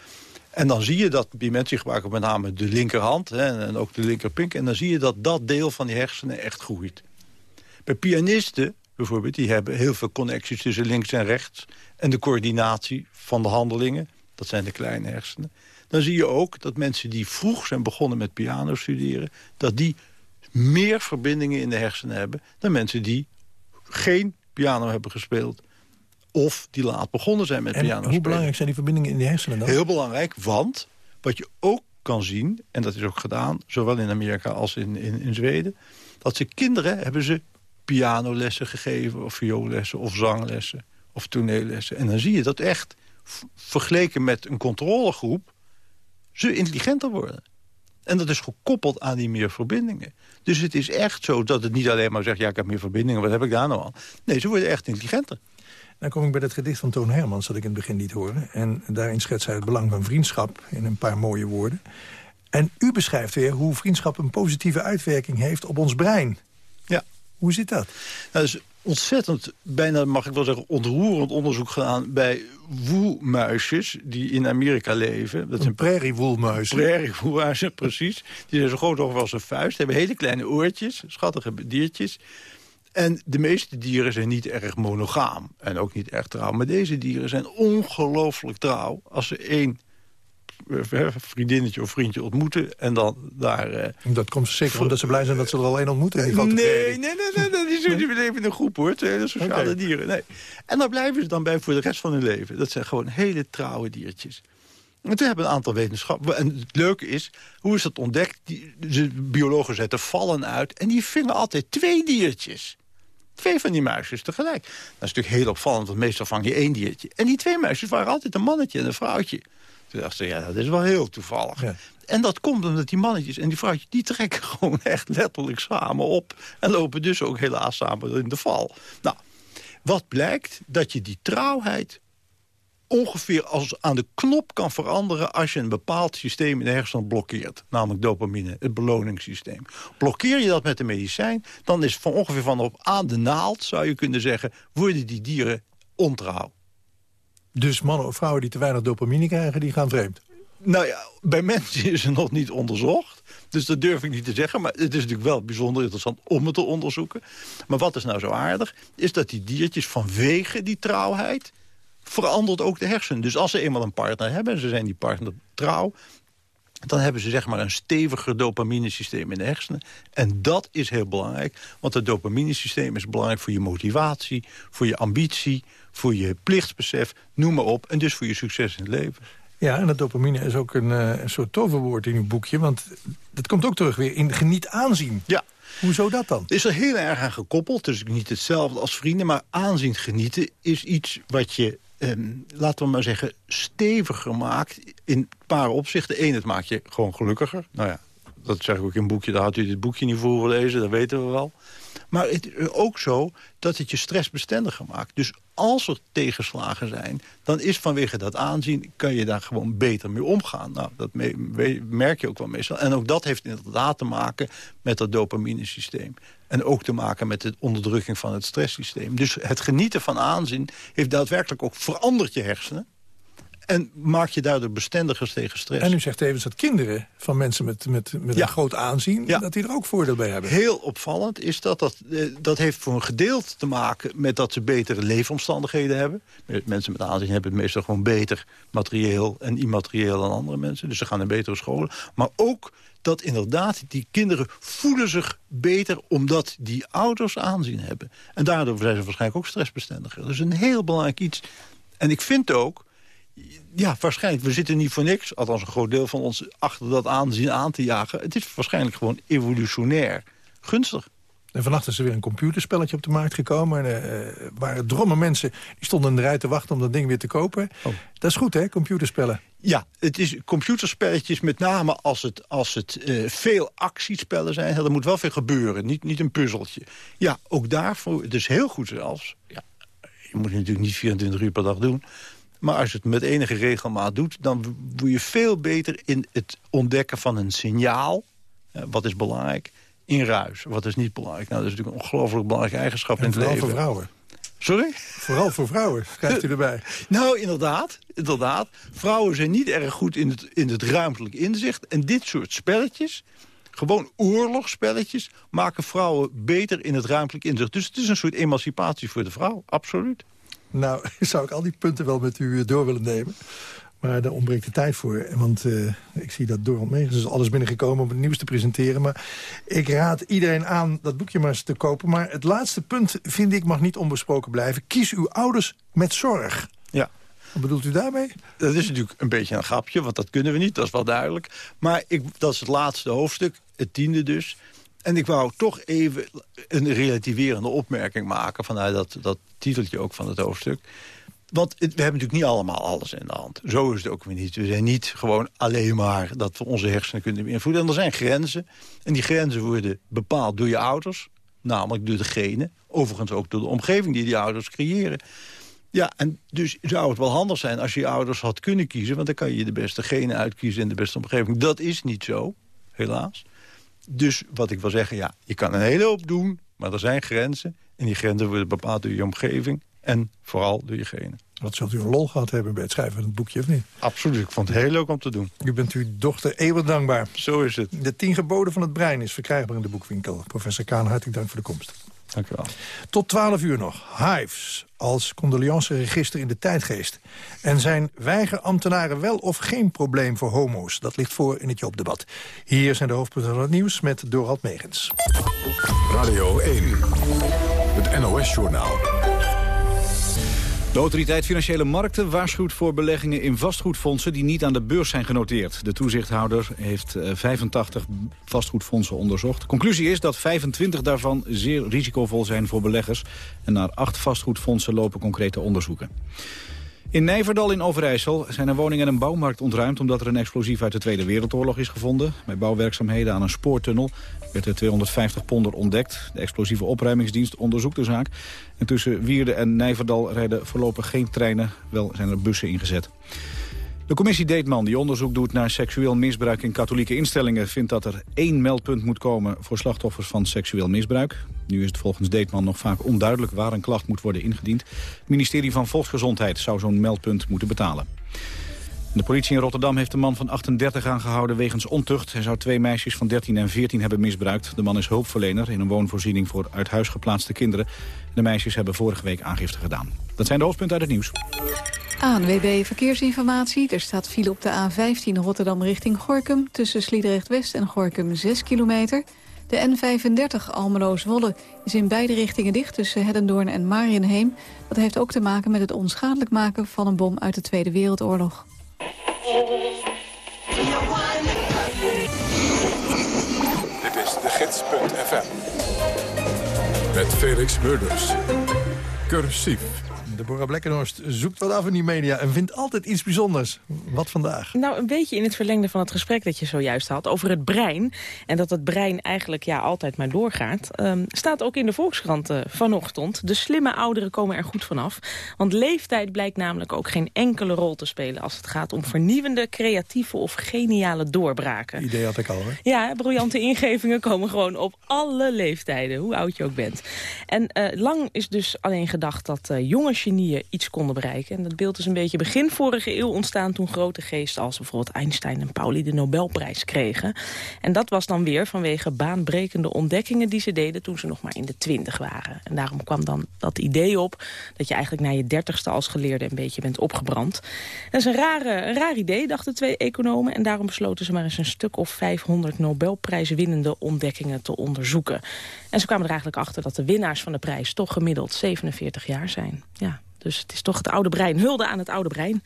En dan zie je dat die mensen gebruiken met name de linkerhand hè, en ook de linkerpink. En dan zie je dat dat deel van die hersenen echt groeit. Bij pianisten bijvoorbeeld, die hebben heel veel connecties tussen links en rechts. En de coördinatie van de handelingen, dat zijn de kleine hersenen. Dan zie je ook dat mensen die vroeg zijn begonnen met piano studeren... dat die meer verbindingen in de hersenen hebben... dan mensen die geen piano hebben gespeeld of die laat begonnen zijn met en piano hoe belangrijk zijn die verbindingen in de hersenen dan? Heel belangrijk, want wat je ook kan zien... en dat is ook gedaan, zowel in Amerika als in, in, in Zweden... dat ze kinderen hebben ze pianolessen gegeven... of vioollessen of zanglessen of toneellessen. En dan zie je dat echt, vergeleken met een controlegroep... ze intelligenter worden. En dat is gekoppeld aan die meer verbindingen. Dus het is echt zo dat het niet alleen maar zegt... ja, ik heb meer verbindingen, wat heb ik daar nou aan? Nee, ze worden echt intelligenter. Dan kom ik bij het gedicht van Toon Hermans dat ik in het begin niet hoorde. En daarin schetst hij het belang van vriendschap in een paar mooie woorden. En u beschrijft weer hoe vriendschap een positieve uitwerking heeft op ons brein. Ja. Hoe zit dat? Nou, dat is ontzettend, bijna mag ik wel zeggen, ontroerend onderzoek gedaan... bij woelmuisjes die in Amerika leven. Dat zijn prairiewoelmuizen. Prairiewoelmuizen, precies. Die zijn zo groot ongeveer als een vuist. hebben hele kleine oortjes, schattige diertjes. En de meeste dieren zijn niet erg monogaam. En ook niet erg trouw. Maar deze dieren zijn ongelooflijk trouw. Als ze één eh, vriendinnetje of vriendje ontmoeten en dan daar... Uh, dat komt zeker omdat ze blij zijn dat ze er al één ontmoeten. Nee, nee, nee, nee, nee, die zitten nee. even in een groep hoor. Twee sociale dieren. Nee. En daar blijven ze dan bij voor de rest van hun leven. Dat zijn gewoon hele trouwe diertjes. En toen hebben een aantal wetenschappers... En het leuke is, hoe is dat ontdekt? Die, de biologen zetten vallen uit en die vingen altijd twee diertjes. Twee van die muisjes tegelijk. Dat is natuurlijk heel opvallend, want meestal vang je één diertje. En die twee muisjes waren altijd een mannetje en een vrouwtje. Toen dacht ze, ja, dat is wel heel toevallig. En dat komt omdat die mannetjes en die vrouwtjes... die trekken gewoon echt letterlijk samen op. En lopen dus ook helaas samen in de val. Nou, wat blijkt? Dat je die trouwheid ongeveer als aan de knop kan veranderen... als je een bepaald systeem in de hersenen blokkeert. Namelijk dopamine, het beloningssysteem. Blokkeer je dat met een medicijn... dan is van ongeveer van op aan de naald, zou je kunnen zeggen... worden die dieren ontrouw. Dus mannen of vrouwen die te weinig dopamine krijgen, die gaan vreemd? Nou ja, bij mensen is het nog niet onderzocht. Dus dat durf ik niet te zeggen. Maar het is natuurlijk wel bijzonder interessant om het te onderzoeken. Maar wat is nou zo aardig? Is dat die diertjes vanwege die trouwheid verandert ook de hersenen. Dus als ze eenmaal een partner hebben... en ze zijn die partner trouw... dan hebben ze zeg maar een steviger dopaminesysteem in de hersenen. En dat is heel belangrijk. Want het dopaminesysteem is belangrijk voor je motivatie... voor je ambitie, voor je plichtsbesef, noem maar op. En dus voor je succes in het leven. Ja, en dat dopamine is ook een, uh, een soort toverwoord in uw boekje. Want dat komt ook terug weer in geniet aanzien. Ja. Hoezo dat dan? is er heel erg aan gekoppeld. Dus niet hetzelfde als vrienden. Maar aanzien genieten is iets wat je Ehm, laten we maar zeggen, steviger maakt in een paar opzichten. Eén, het maakt je gewoon gelukkiger. Nou ja, dat zeg ik ook in een boekje. Daar had u dit boekje niet voor gelezen, dat weten we wel. Maar het is ook zo dat het je stressbestendiger maakt. Dus als er tegenslagen zijn, dan is vanwege dat aanzien... kan je daar gewoon beter mee omgaan. Nou, dat merk je ook wel meestal. En ook dat heeft inderdaad te maken met dat dopaminesysteem. En ook te maken met de onderdrukking van het stresssysteem. Dus het genieten van aanzien heeft daadwerkelijk ook veranderd je hersenen. En maak je daardoor bestendiger tegen stress. En u zegt tevens dat kinderen van mensen met, met, met een groot aanzien... dat die er ook voordeel bij hebben. Heel opvallend is dat, dat eh, dat heeft voor een gedeelte te maken... met dat ze betere leefomstandigheden hebben. Mensen met aanzien hebben het meestal gewoon beter materieel en immaterieel dan andere mensen. Dus ze gaan naar betere scholen. Maar ook dat inderdaad die kinderen voelen zich beter... omdat die ouders aanzien hebben. En daardoor zijn ze waarschijnlijk ook stressbestendiger. Dus een heel belangrijk iets. En ik vind ook ja, waarschijnlijk. We zitten niet voor niks, althans een groot deel van ons... achter dat aanzien aan te jagen. Het is waarschijnlijk gewoon evolutionair gunstig. En vannacht is er weer een computerspelletje op de markt gekomen. En, uh, waren drommen mensen die stonden in de rij te wachten om dat ding weer te kopen. Oh. Dat is goed, hè, computerspellen? Ja, het is computerspelletjes met name als het, als het uh, veel actiespellen zijn. Er moet wel veel gebeuren, niet, niet een puzzeltje. Ja, ook daarvoor, het is heel goed zelfs. Ja, moet je natuurlijk niet 24 uur per dag doen. Maar als je het met enige regelmaat doet... dan word je veel beter in het ontdekken van een signaal. wat is belangrijk? In ruis. Wat is niet belangrijk? Nou, dat is natuurlijk een ongelooflijk belangrijke eigenschap en in het leven. voor vrouwen. Sorry? Vooral voor vrouwen, krijgt u erbij. Nou, inderdaad, inderdaad. Vrouwen zijn niet erg goed in het, in het ruimtelijk inzicht. En dit soort spelletjes, gewoon oorlogsspelletjes... maken vrouwen beter in het ruimtelijk inzicht. Dus het is een soort emancipatie voor de vrouw, absoluut. Nou, zou ik al die punten wel met u door willen nemen. Maar daar ontbreekt de tijd voor. Want uh, ik zie dat Dorald Megens is alles binnengekomen om het nieuws te presenteren. Maar ik raad iedereen aan dat boekje maar eens te kopen. Maar het laatste punt, vind ik, mag niet onbesproken blijven. Kies uw ouders met zorg. Ja. Wat bedoelt u daarmee? Dat is natuurlijk een beetje een grapje, want dat kunnen we niet. Dat is wel duidelijk. Maar ik, dat is het laatste hoofdstuk, het tiende dus. En ik wou toch even een relativerende opmerking maken... vanuit dat, dat titeltje ook van het hoofdstuk. Want we hebben natuurlijk niet allemaal alles in de hand. Zo is het ook weer niet. We zijn niet gewoon alleen maar dat we onze hersenen kunnen beïnvloeden. En er zijn grenzen. En die grenzen worden bepaald door je ouders. Namelijk door de genen. Overigens ook door de omgeving die die ouders creëren. Ja, en dus zou het wel handig zijn als je je ouders had kunnen kiezen... want dan kan je de beste genen uitkiezen in de beste omgeving. Dat is niet zo, helaas. Dus wat ik wil zeggen, ja, je kan een hele hoop doen... maar er zijn grenzen. En die grenzen worden bepaald door je omgeving en vooral door je genen. Wat zult u een lol gehad hebben bij het schrijven van het boekje, of niet? Absoluut, ik vond het heel leuk om te doen. U bent uw dochter eeuwig dankbaar. Zo is het. De tien geboden van het brein is verkrijgbaar in de boekwinkel. Professor Kaan, hartelijk dank voor de komst. Dank u wel. Tot 12 uur nog. Hives als condoleanceregister in de tijdgeest. En zijn weigerambtenaren wel of geen probleem voor homo's? Dat ligt voor in het jobdebat. Hier zijn de hoofdpunten van het nieuws met Dorald Megens. Radio 1, het NOS-journaal. De autoriteit Financiële Markten waarschuwt voor beleggingen in vastgoedfondsen die niet aan de beurs zijn genoteerd. De toezichthouder heeft 85 eh, vastgoedfondsen onderzocht. De conclusie is dat 25 daarvan zeer risicovol zijn voor beleggers. En naar acht vastgoedfondsen lopen concrete onderzoeken. In Nijverdal in Overijssel zijn een woning en een bouwmarkt ontruimd... omdat er een explosief uit de Tweede Wereldoorlog is gevonden. Bij bouwwerkzaamheden aan een spoortunnel werd er 250 ponder ontdekt. De explosieve opruimingsdienst onderzoekt de zaak. En tussen Wierde en Nijverdal rijden voorlopig geen treinen. Wel zijn er bussen ingezet. De commissie Deetman, die onderzoek doet naar seksueel misbruik in katholieke instellingen... vindt dat er één meldpunt moet komen voor slachtoffers van seksueel misbruik. Nu is het volgens Deetman nog vaak onduidelijk waar een klacht moet worden ingediend. Het ministerie van Volksgezondheid zou zo'n meldpunt moeten betalen. De politie in Rotterdam heeft de man van 38 aangehouden wegens ontucht. Hij zou twee meisjes van 13 en 14 hebben misbruikt. De man is hulpverlener in een woonvoorziening voor uit huis geplaatste kinderen. De meisjes hebben vorige week aangifte gedaan. Dat zijn de hoofdpunten uit het nieuws. ANWB Verkeersinformatie. Er staat file op de A15 Rotterdam richting Gorkum... tussen Sliedrecht West en Gorkum 6 kilometer. De N35 Almelo-Zwolle is in beide richtingen dicht... tussen Heddendoorn en Marienheem. Dat heeft ook te maken met het onschadelijk maken van een bom uit de Tweede Wereldoorlog. Dit is de gids.fm. Met Felix Murders. Cursief. Deborah Blekkenhorst zoekt wat af in die media en vindt altijd iets bijzonders. Wat vandaag? Nou, een beetje in het verlengde van het gesprek dat je zojuist had over het brein. En dat het brein eigenlijk ja, altijd maar doorgaat. Um, staat ook in de Volkskrant uh, vanochtend. De slimme ouderen komen er goed vanaf. Want leeftijd blijkt namelijk ook geen enkele rol te spelen... als het gaat om vernieuwende, creatieve of geniale doorbraken. Idee had ik al, hè? Ja, briljante ingevingen komen gewoon op alle leeftijden. Hoe oud je ook bent. En uh, lang is dus alleen gedacht dat uh, jonge iets konden bereiken. En dat beeld is een beetje begin vorige eeuw ontstaan... toen grote geesten als bijvoorbeeld Einstein en Pauli de Nobelprijs kregen. En dat was dan weer vanwege baanbrekende ontdekkingen die ze deden... toen ze nog maar in de twintig waren. En daarom kwam dan dat idee op dat je eigenlijk na je dertigste als geleerde... een beetje bent opgebrand. Dat is een, rare, een raar idee, dachten twee economen. En daarom besloten ze maar eens een stuk of 500 Nobelprijswinnende ontdekkingen te onderzoeken. En ze kwamen er eigenlijk achter dat de winnaars van de prijs... toch gemiddeld 47 jaar zijn. Ja, dus het is toch het oude brein. Hulde aan het oude brein.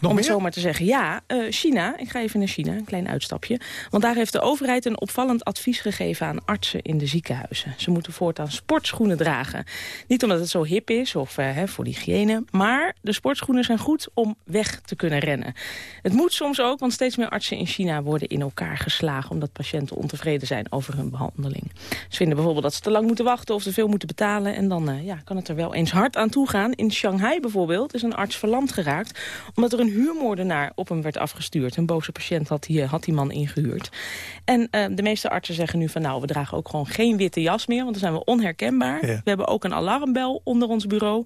Nog om het zo maar te zeggen. Ja, uh, China. Ik ga even naar China. Een klein uitstapje. Want daar heeft de overheid een opvallend advies gegeven aan artsen in de ziekenhuizen. Ze moeten voortaan sportschoenen dragen. Niet omdat het zo hip is of uh, hè, voor de hygiëne. Maar de sportschoenen zijn goed om weg te kunnen rennen. Het moet soms ook, want steeds meer artsen in China worden in elkaar geslagen... omdat patiënten ontevreden zijn over hun behandeling. Ze vinden bijvoorbeeld dat ze te lang moeten wachten of te veel moeten betalen... en dan uh, ja, kan het er wel eens hard aan toe gaan. In Shanghai bijvoorbeeld is een arts verlamd geraakt... omdat er een huurmoordenaar op hem werd afgestuurd. Een boze patiënt had die, had die man ingehuurd. En uh, de meeste artsen zeggen nu van nou, we dragen ook gewoon geen witte jas meer... want dan zijn we onherkenbaar. Ja. We hebben ook een alarmbel onder ons bureau.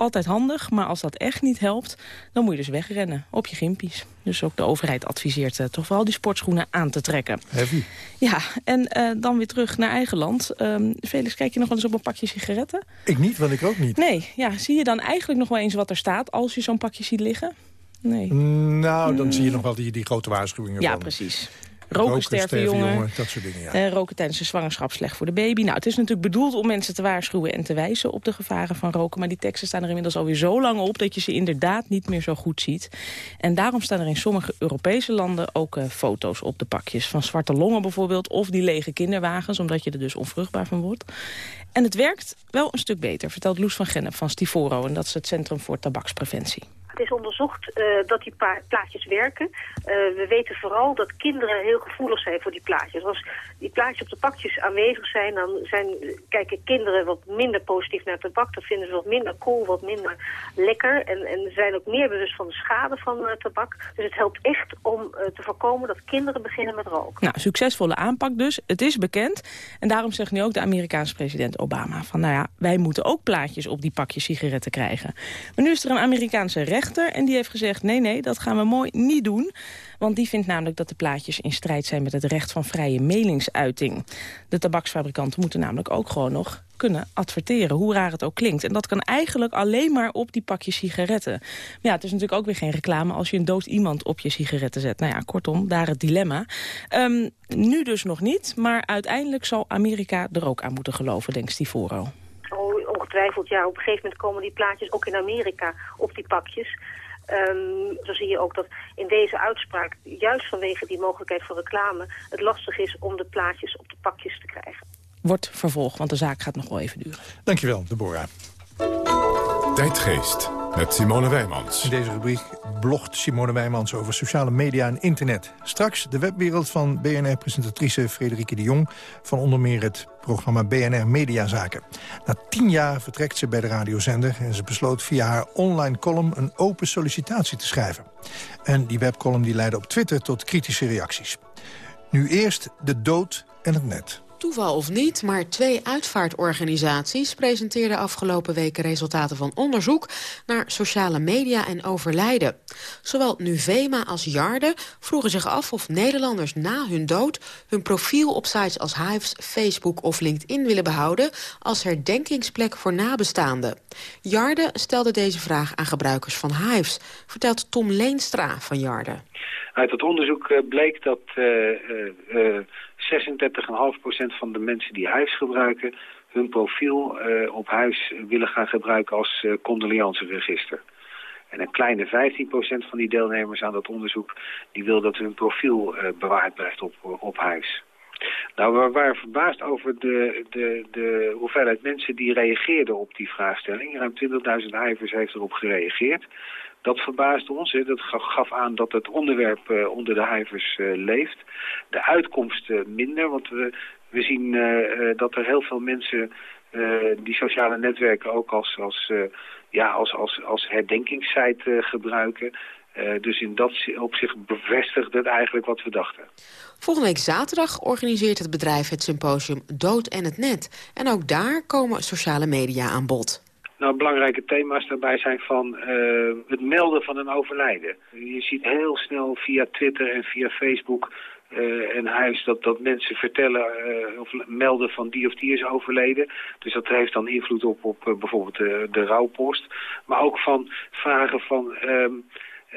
Altijd handig, maar als dat echt niet helpt... dan moet je dus wegrennen op je gimpies. Dus ook de overheid adviseert uh, toch vooral die sportschoenen aan te trekken. Heavy. Ja, en uh, dan weer terug naar eigen land. Um, Felix, kijk je nog wel eens op een pakje sigaretten? Ik niet, want ik ook niet. Nee, ja, zie je dan eigenlijk nog wel eens wat er staat... als je zo'n pakje ziet liggen? Nee. Nou, dan mm. zie je nog wel die, die grote waarschuwingen. Ja, van. precies. Roken, sterven jongen. jongen. Dat soort dingen, ja. Uh, roken tijdens de zwangerschap slecht voor de baby. Nou, het is natuurlijk bedoeld om mensen te waarschuwen en te wijzen op de gevaren van roken. Maar die teksten staan er inmiddels alweer zo lang op dat je ze inderdaad niet meer zo goed ziet. En daarom staan er in sommige Europese landen ook uh, foto's op de pakjes. Van zwarte longen bijvoorbeeld of die lege kinderwagens, omdat je er dus onvruchtbaar van wordt. En het werkt wel een stuk beter, vertelt Loes van Gennep van Stivoro. En dat is het Centrum voor Tabakspreventie. Is onderzocht uh, dat die plaatjes werken. Uh, we weten vooral dat kinderen heel gevoelig zijn voor die plaatjes. Als die plaatjes op de pakjes aanwezig zijn, dan zijn, kijken kinderen wat minder positief naar tabak. Dat vinden ze wat minder cool, wat minder lekker. En, en zijn ook meer bewust van de schade van uh, tabak. Dus het helpt echt om te voorkomen dat kinderen beginnen met roken. Nou, succesvolle aanpak dus. Het is bekend. En daarom zegt nu ook de Amerikaanse president Obama... van nou ja, wij moeten ook plaatjes op die pakjes sigaretten krijgen. Maar nu is er een Amerikaanse rechter en die heeft gezegd, nee, nee, dat gaan we mooi niet doen. Want die vindt namelijk dat de plaatjes in strijd zijn met het recht van vrije meningsuiting. De tabaksfabrikanten moeten namelijk ook gewoon nog kunnen adverteren, hoe raar het ook klinkt. En dat kan eigenlijk alleen maar op die pakjes sigaretten. Maar ja, het is natuurlijk ook weer geen reclame als je een dood iemand op je sigaretten zet. Nou ja, kortom, daar het dilemma. Um, nu dus nog niet, maar uiteindelijk zal Amerika er ook aan moeten geloven, denkt Stivoro ongetwijfeld, ja, op een gegeven moment komen die plaatjes ook in Amerika op die pakjes. Um, zo zie je ook dat in deze uitspraak, juist vanwege die mogelijkheid voor reclame, het lastig is om de plaatjes op de pakjes te krijgen. Wordt vervolgd, want de zaak gaat nog wel even duren. Dankjewel, Deborah. Tijdgeest met Simone Wijmans. In deze rubriek blogt Simone Wijmans over sociale media en internet. Straks de webwereld van BNR-presentatrice Frederike de Jong... van onder meer het programma BNR Mediazaken. Na tien jaar vertrekt ze bij de radiozender... en ze besloot via haar online column een open sollicitatie te schrijven. En die webcolumn die leidde op Twitter tot kritische reacties. Nu eerst de dood en het net. Toeval of niet, maar twee uitvaartorganisaties presenteerden afgelopen weken resultaten van onderzoek naar sociale media en overlijden. Zowel Nuvema als Jarde vroegen zich af of Nederlanders na hun dood hun profiel op sites als Hives, Facebook of LinkedIn willen behouden als herdenkingsplek voor nabestaanden. Jarde stelde deze vraag aan gebruikers van Hives, vertelt Tom Leenstra van Jarde. Uit het onderzoek eh, bleek dat uh, uh, 36,5% van de mensen die huis gebruiken... hun profiel uh, op huis willen gaan gebruiken als uh. En een kleine 15% van die deelnemers aan dat onderzoek... die wil dat hun profiel uh, bewaard blijft op, op huis. Nou, we waren verbaasd over de, de, de hoeveelheid mensen die reageerden op die vraagstelling. Ruim 20.000 hivers heeft erop gereageerd. Dat verbaasde ons. Hè. Dat gaf aan dat het onderwerp uh, onder de hijvers uh, leeft. De uitkomst uh, minder, want we, we zien dat er heel veel mensen die sociale netwerken ook als, als, ja, als, als, als herdenkingssite gebruiken. dus in dat opzicht bevestigt het eigenlijk wat we dachten. Volgende week zaterdag organiseert het bedrijf het symposium Dood en het Net. En ook daar komen sociale media aan bod. Nou, belangrijke thema's daarbij zijn van uh, het melden van een overlijden. Je ziet heel snel via Twitter en via Facebook uh, en huis dat, dat mensen vertellen uh, of melden van die of die is overleden. Dus dat heeft dan invloed op, op bijvoorbeeld de, de rouwpost. Maar ook van vragen van... Um,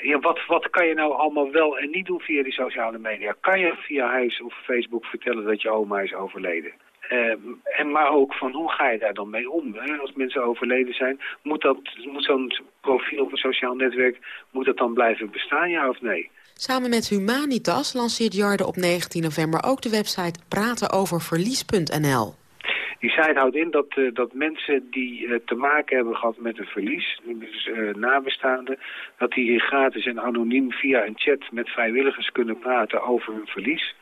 ja, wat, wat kan je nou allemaal wel en niet doen via die sociale media? Kan je via huis of Facebook vertellen dat je oma is overleden? Uh, en maar ook van hoe ga je daar dan mee om? Hè? Als mensen overleden zijn, moet, dat, moet zo'n profiel op een sociaal netwerk moet dat dan blijven bestaan, ja of nee? Samen met Humanitas lanceert Jarde op 19 november ook de website pratenoververlies.nl. Die site houdt in dat, uh, dat mensen die uh, te maken hebben gehad met een verlies, dus uh, nabestaanden, dat die hier gratis en anoniem via een chat met vrijwilligers kunnen praten over hun verlies.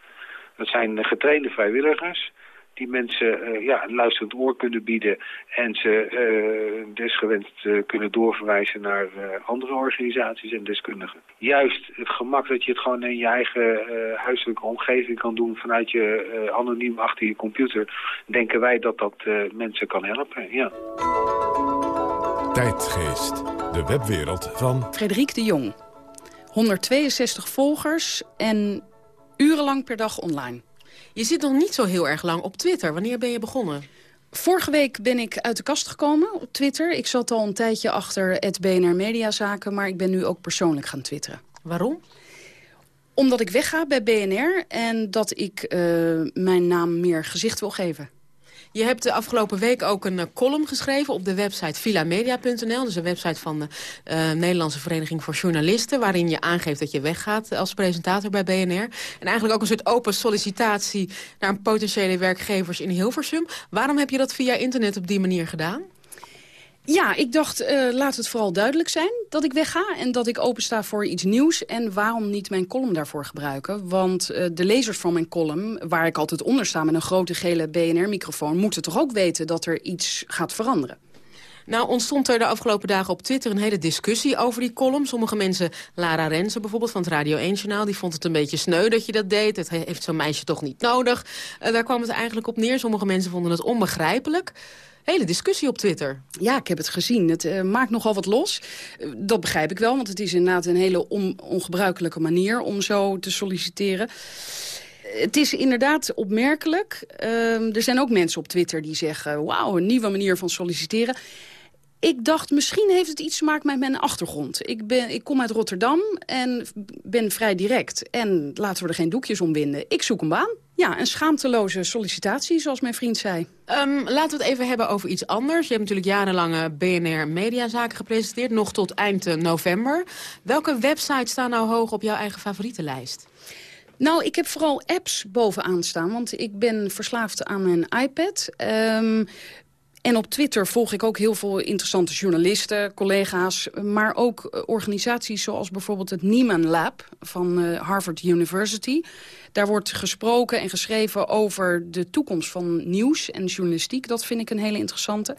Dat zijn getrainde vrijwilligers die mensen uh, ja, een luisterend oor kunnen bieden en ze uh, desgewenst uh, kunnen doorverwijzen naar andere organisaties en deskundigen. Juist het gemak dat je het gewoon in je eigen huiselijke omgeving kan doen vanuit je anoniem achter je computer, denken wij dat dat mensen kan helpen. Ja. Tijdgeest, de webwereld van Frederik de Jong. 162 volgers en urenlang per dag online. Je zit nog niet zo heel erg lang op Twitter. Wanneer ben je begonnen? Vorige week ben ik uit de kast gekomen op Twitter. Ik zat al een tijdje achter het BNR Mediazaken... maar ik ben nu ook persoonlijk gaan twitteren. Waarom? Omdat ik wegga bij BNR en dat ik uh, mijn naam meer gezicht wil geven. Je hebt de afgelopen week ook een uh, column geschreven op de website villamedia.nl. Dus een website van de uh, Nederlandse Vereniging voor Journalisten... waarin je aangeeft dat je weggaat als presentator bij BNR. En eigenlijk ook een soort open sollicitatie naar potentiële werkgevers in Hilversum. Waarom heb je dat via internet op die manier gedaan? Ja, ik dacht, uh, laat het vooral duidelijk zijn dat ik wegga... en dat ik opensta voor iets nieuws. En waarom niet mijn column daarvoor gebruiken? Want uh, de lezers van mijn column, waar ik altijd onder sta... met een grote gele BNR-microfoon... moeten toch ook weten dat er iets gaat veranderen. Nou ontstond er de afgelopen dagen op Twitter een hele discussie over die column. Sommige mensen, Lara Rensen bijvoorbeeld van het Radio 1-journaal... die vond het een beetje sneu dat je dat deed. Het heeft zo'n meisje toch niet nodig. Uh, daar kwam het eigenlijk op neer. Sommige mensen vonden het onbegrijpelijk hele discussie op Twitter. Ja, ik heb het gezien. Het uh, maakt nogal wat los. Uh, dat begrijp ik wel, want het is inderdaad een hele on ongebruikelijke manier om zo te solliciteren. Het is inderdaad opmerkelijk. Uh, er zijn ook mensen op Twitter die zeggen... wauw, een nieuwe manier van solliciteren. Ik dacht, misschien heeft het iets te maken met mijn achtergrond. Ik, ben, ik kom uit Rotterdam en ben vrij direct. En laten we er geen doekjes om winden. Ik zoek een baan. Ja, een schaamteloze sollicitatie, zoals mijn vriend zei. Um, laten we het even hebben over iets anders. Je hebt natuurlijk jarenlang BNR Mediazaken gepresenteerd, nog tot eind november. Welke websites staan nou hoog op jouw eigen favorietenlijst? Nou, ik heb vooral apps bovenaan staan, want ik ben verslaafd aan mijn iPad. Um, en op Twitter volg ik ook heel veel interessante journalisten, collega's... maar ook organisaties zoals bijvoorbeeld het Nieman Lab van uh, Harvard University. Daar wordt gesproken en geschreven over de toekomst van nieuws en journalistiek. Dat vind ik een hele interessante.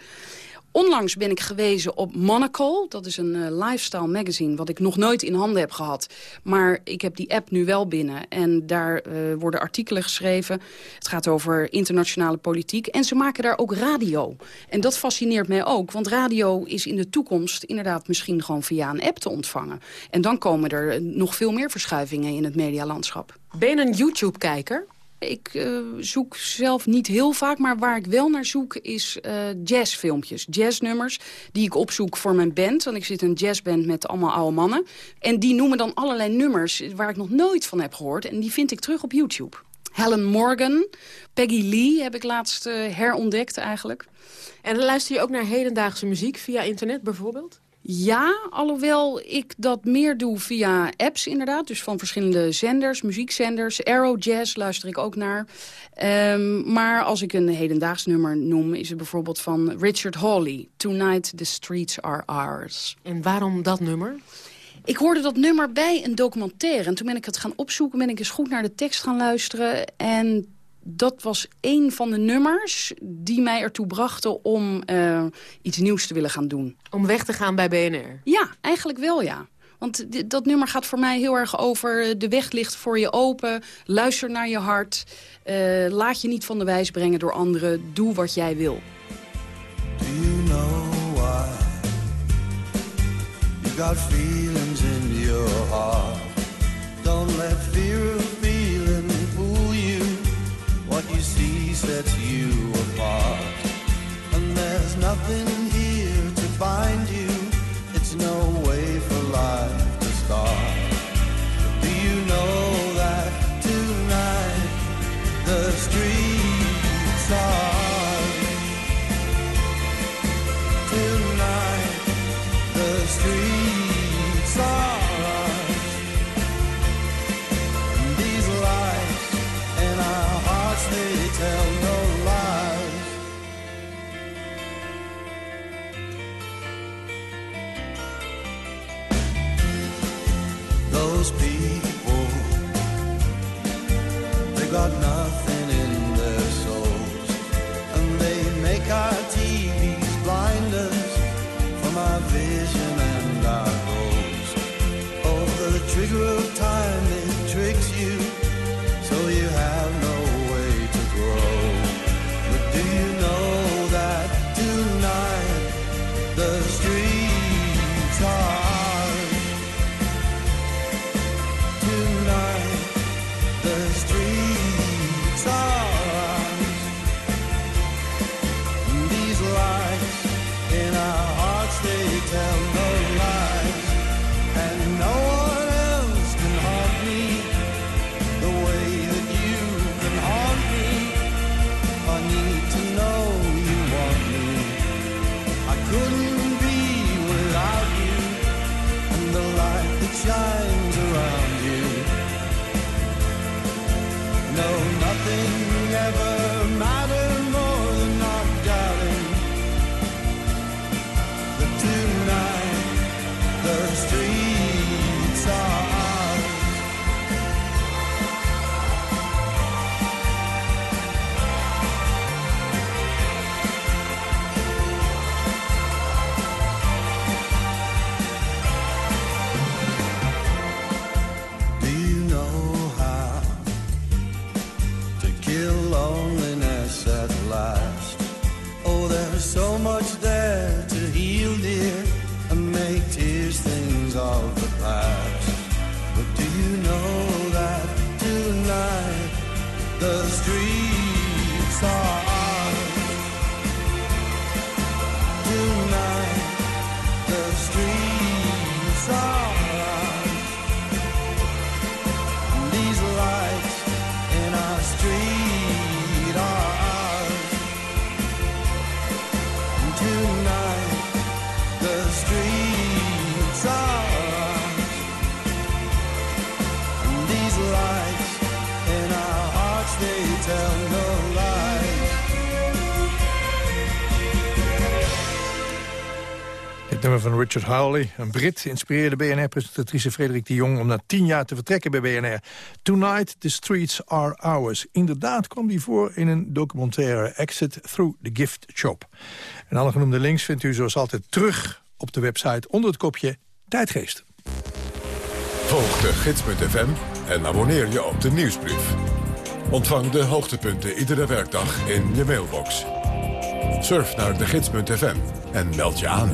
Onlangs ben ik gewezen op Monocle. Dat is een uh, lifestyle magazine wat ik nog nooit in handen heb gehad. Maar ik heb die app nu wel binnen. En daar uh, worden artikelen geschreven. Het gaat over internationale politiek. En ze maken daar ook radio. En dat fascineert mij ook. Want radio is in de toekomst inderdaad misschien gewoon via een app te ontvangen. En dan komen er nog veel meer verschuivingen in het medialandschap. Ben een YouTube-kijker? Ik uh, zoek zelf niet heel vaak, maar waar ik wel naar zoek is uh, jazzfilmpjes. Jazznummers die ik opzoek voor mijn band. Want ik zit in een jazzband met allemaal oude mannen. En die noemen dan allerlei nummers waar ik nog nooit van heb gehoord. En die vind ik terug op YouTube. Helen Morgan, Peggy Lee heb ik laatst uh, herontdekt eigenlijk. En luister je ook naar hedendaagse muziek via internet bijvoorbeeld? Ja, alhoewel ik dat meer doe via apps inderdaad. Dus van verschillende zenders, muziekzenders. Aero Jazz luister ik ook naar. Um, maar als ik een hedendaags nummer noem... is het bijvoorbeeld van Richard Hawley. Tonight the streets are ours. En waarom dat nummer? Ik hoorde dat nummer bij een documentaire. En toen ben ik het gaan opzoeken, ben ik eens goed naar de tekst gaan luisteren. En dat was een van de nummers die mij ertoe brachten om uh, iets nieuws te willen gaan doen. Om weg te gaan bij BNR? Ja, eigenlijk wel ja. Want dat nummer gaat voor mij heel erg over... Eh, de weg ligt voor je open, luister naar je hart... Uh, laat je niet van de wijs brengen door anderen, doe wat jij wil. Do you know why You got feelings in your heart nothing Lights in our hearts they tell no lies. Het nummer van Richard Howley, een Brit, inspireerde BNR-presentatrice Frederik de Jong... om na tien jaar te vertrekken bij BNR. Tonight the streets are ours. Inderdaad kwam die voor in een documentaire Exit Through the Gift Shop. En alle genoemde links vindt u zoals altijd terug op de website onder het kopje Tijdgeest. Volg de gids.fm en abonneer je op de nieuwsbrief. Ontvang de hoogtepunten iedere werkdag in je mailbox. Surf naar de gids.fm en meld je aan.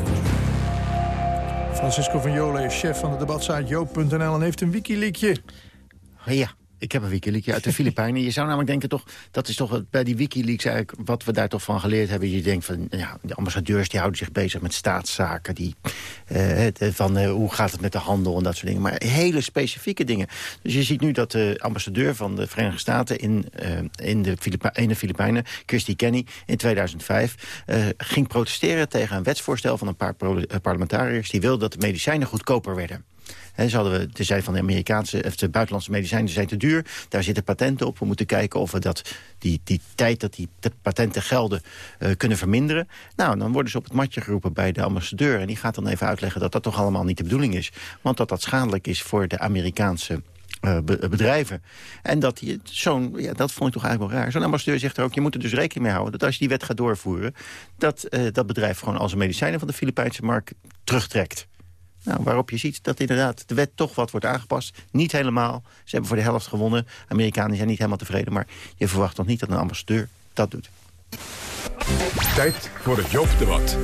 Francisco van Jolen is chef van de debatsite joop.nl en heeft een wikileakje. Ja, ik heb een Wikileaks uit de Filipijnen. Je zou namelijk denken, toch, dat is toch bij die Wikileaks eigenlijk... wat we daar toch van geleerd hebben. Je denkt van, ja, de ambassadeurs die houden zich bezig met staatszaken. Die, eh, eh, van eh, hoe gaat het met de handel en dat soort dingen. Maar hele specifieke dingen. Dus je ziet nu dat de ambassadeur van de Verenigde Staten... in, in, de, Filipijnen, Kirsty Kenny, in 2005... eh, ging protesteren tegen een wetsvoorstel van een paar parlementariërs... die wilden dat de medicijnen goedkoper werden. He, ze hadden ze van de Amerikaanse of de buitenlandse medicijnen zijn te duur. Daar zitten patenten op. We moeten kijken of we dat, die, die tijd dat die te- patenten gelden eh, kunnen verminderen. Nou, dan worden ze op het matje geroepen bij de ambassadeur. En die gaat dan even uitleggen dat dat toch allemaal niet de bedoeling is. Want dat dat schadelijk is voor de Amerikaanse eh, be- bedrijven. En dat zo'n, ja, dat vond ik toch eigenlijk wel raar. Zo'n ambassadeur zegt er ook, je moet er dus rekening mee houden... dat als je die wet gaat doorvoeren... dat eh, dat bedrijf gewoon al zijn medicijnen van de Filipijnse markt terugtrekt. Nou, waarop je ziet dat inderdaad de wet toch wat wordt aangepast. Niet helemaal. Ze hebben voor de helft gewonnen. Amerikanen zijn niet helemaal tevreden. Maar je verwacht toch niet dat een ambassadeur dat doet. Tijd voor het Joop-debat.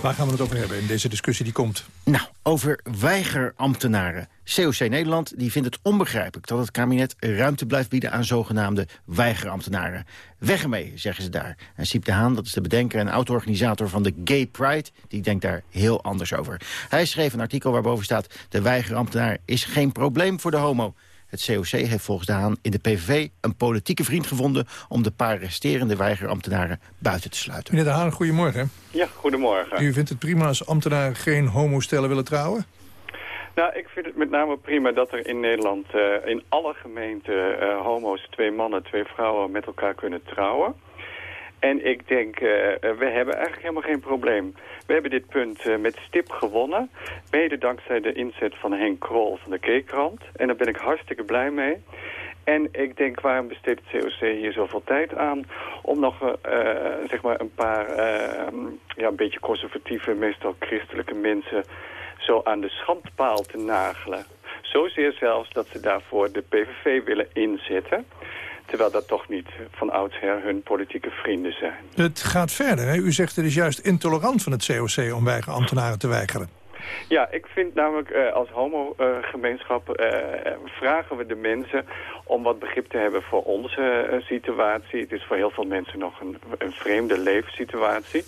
Waar gaan we het over hebben in deze discussie die komt? Nou, over weigerambtenaren. COC Nederland die vindt het onbegrijpelijk dat het kabinet ruimte blijft bieden aan zogenaamde weigerambtenaren. Weg ermee, zeggen ze daar. En Siep de Haan, dat is de bedenker en oud-organisator van de Gay Pride, die denkt daar heel anders over. Hij schreef een artikel waarboven staat, de weigerambtenaar is geen probleem voor de homo. Het COC heeft volgens de Haan in de PVV een politieke vriend gevonden... om de paar resterende weigerambtenaren buiten te sluiten. Meneer De Haan, goedemorgen. Ja, goedemorgen. U vindt het prima als ambtenaren geen homostellen willen trouwen? Nou, ik vind het met name prima dat er in Nederland eh, in alle gemeenten eh, homo's, twee mannen, twee vrouwen met elkaar kunnen trouwen. En ik denk, eh, we hebben eigenlijk helemaal geen probleem. We hebben dit punt eh, met stip gewonnen. Mede dankzij de inzet van Henk Krol van de Keekrand. En daar ben ik hartstikke blij mee. En ik denk, waarom besteedt het COC hier zoveel tijd aan... om nog eh, zeg maar een paar eh, ja, een beetje conservatieve, meestal christelijke mensen... zo aan de schandpaal te nagelen. Zozeer zelfs dat ze daarvoor de PVV willen inzetten... terwijl dat toch niet van oudsher hun politieke vrienden zijn. Het gaat verder. Hè? U zegt het is juist intolerant van het COC om weigerambtenaren te weigeren. Ja, ik vind namelijk uh, als homo-gemeenschap uh, vragen we de mensen om wat begrip te hebben voor onze uh, situatie. Het is voor heel veel mensen nog een, een vreemde leefsituatie.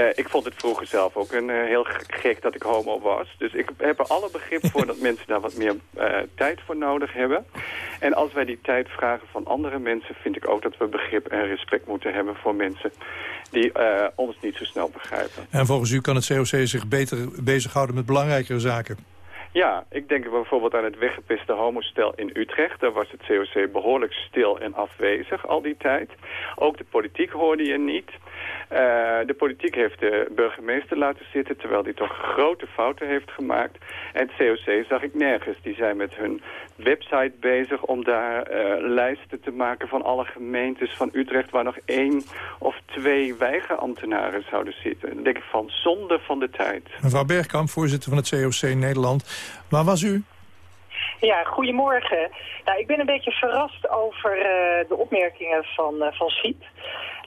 Uh, ik vond het vroeger zelf ook een, uh, heel gek dat ik homo was. Dus ik heb er alle begrip voor dat mensen daar wat meer uh, tijd voor nodig hebben. En als wij die tijd vragen van andere mensen... vind ik ook dat we begrip en respect moeten hebben voor mensen... die ons niet zo snel begrijpen. En volgens u kan het COC zich beter bezighouden met belangrijkere zaken? Ja, ik denk bijvoorbeeld aan het weggepiste homostel in Utrecht. Daar was het COC behoorlijk stil en afwezig al die tijd. Ook de politiek hoorde je niet. Uh, de politiek heeft de burgemeester laten zitten... terwijl die toch grote fouten heeft gemaakt. En het COC zag ik nergens. Die zijn met hun website bezig om daar uh, lijsten te maken... van alle gemeentes van Utrecht... waar nog één of twee weigerambtenaren zouden zitten. Denk ik van zonde van de tijd. Mevrouw Bergkamp, voorzitter van het COC Nederland. Waar was u? Ja, goedemorgen. Nou, ik ben een beetje verrast over uh, de opmerkingen van, uh, van Siep.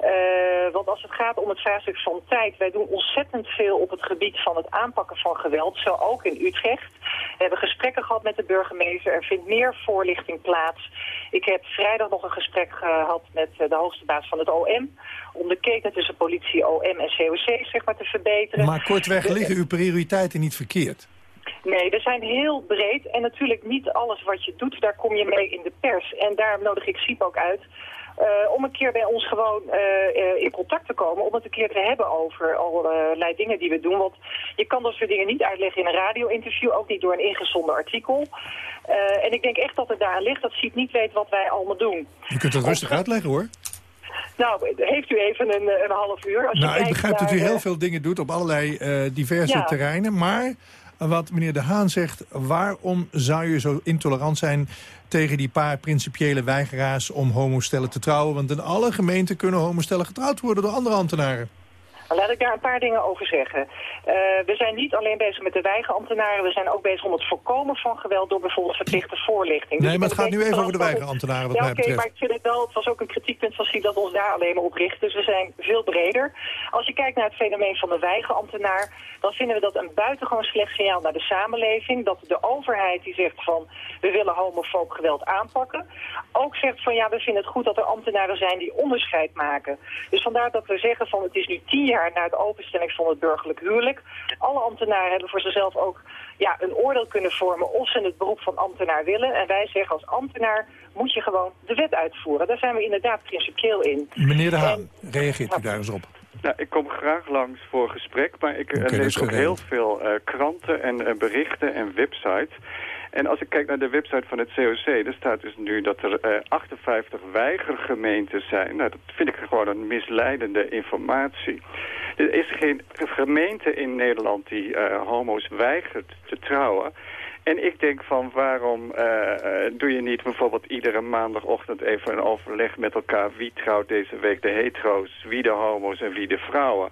Uh, want als het gaat om het vraagstuk van tijd... wij doen ontzettend veel op het gebied van het aanpakken van geweld. Zo ook in Utrecht. We hebben gesprekken gehad met de burgemeester. Er vindt meer voorlichting plaats. Ik heb vrijdag nog een gesprek gehad met de hoogste baas van het OM... om de keten tussen politie, OM en COC zeg maar, te verbeteren. Maar kortweg liggen uw prioriteiten niet verkeerd? Nee, we zijn heel breed. En natuurlijk niet alles wat je doet, daar kom je mee in de pers. En daar nodig ik Siep ook uit. Uh, om een keer bij ons gewoon uh, uh, in contact te komen. Om het een keer te hebben over allerlei dingen die we doen. Want je kan dat soort dingen niet uitleggen in een radio-interview. Ook niet door een ingezonden artikel. en ik denk echt dat het daar ligt dat Siep niet weet wat wij allemaal doen. Je kunt het rustig uitleggen hoor. Nou, heeft u even een, een half uur? Als nou, ik begrijp dat u heel veel dingen doet op allerlei diverse ja. terreinen. Maar wat meneer De Haan zegt... waarom zou je zo intolerant zijn tegen die paar principiële weigeraars... om homostellen te trouwen? Want in alle gemeenten kunnen homostellen getrouwd worden door andere ambtenaren. Laat ik daar een paar dingen over zeggen. Uh, we zijn niet alleen bezig met de weigerambtenaren. We zijn ook bezig om het voorkomen van geweld door bijvoorbeeld verplichte voorlichting. Nee, dus maar het gaat nu even over de weigerambtenaren wat ja, mij betreft. maar ik vind het wel, het was ook een kritiekpunt van Zie dat ons daar alleen maar op richt. Dus we zijn veel breder. Als je kijkt naar het fenomeen van de weigerambtenaar, dan vinden we dat een buitengewoon slecht signaal naar de samenleving. Dat de overheid die zegt van, we willen homofoob geweld aanpakken. Ook zegt van, ja, we vinden het goed dat er ambtenaren zijn die onderscheid maken. Dus vandaar dat we zeggen van, het is nu tien jaar jaar na de openstelling van het burgerlijk huwelijk. Alle ambtenaren hebben voor zichzelf ook ja, een oordeel kunnen vormen of ze het beroep van ambtenaar willen. En wij zeggen als ambtenaar moet je gewoon de wet uitvoeren. Daar zijn we inderdaad principieel in. Meneer De Haan, reageert u daar eens op? Nou, ik kom graag langs voor gesprek, maar ik okay, lees ook heel veel uh, kranten en uh, berichten en websites. En als ik kijk naar de website van het COC, daar staat dus nu dat er uh, 58 weigergemeenten zijn. Nou, dat vind ik gewoon een misleidende informatie. Er is geen gemeente in Nederland die uh, homo's weigert te trouwen. En ik denk van waarom uh, doe je niet bijvoorbeeld iedere maandagochtend even een overleg met elkaar... wie trouwt deze week de hetero's, wie de homo's en wie de vrouwen.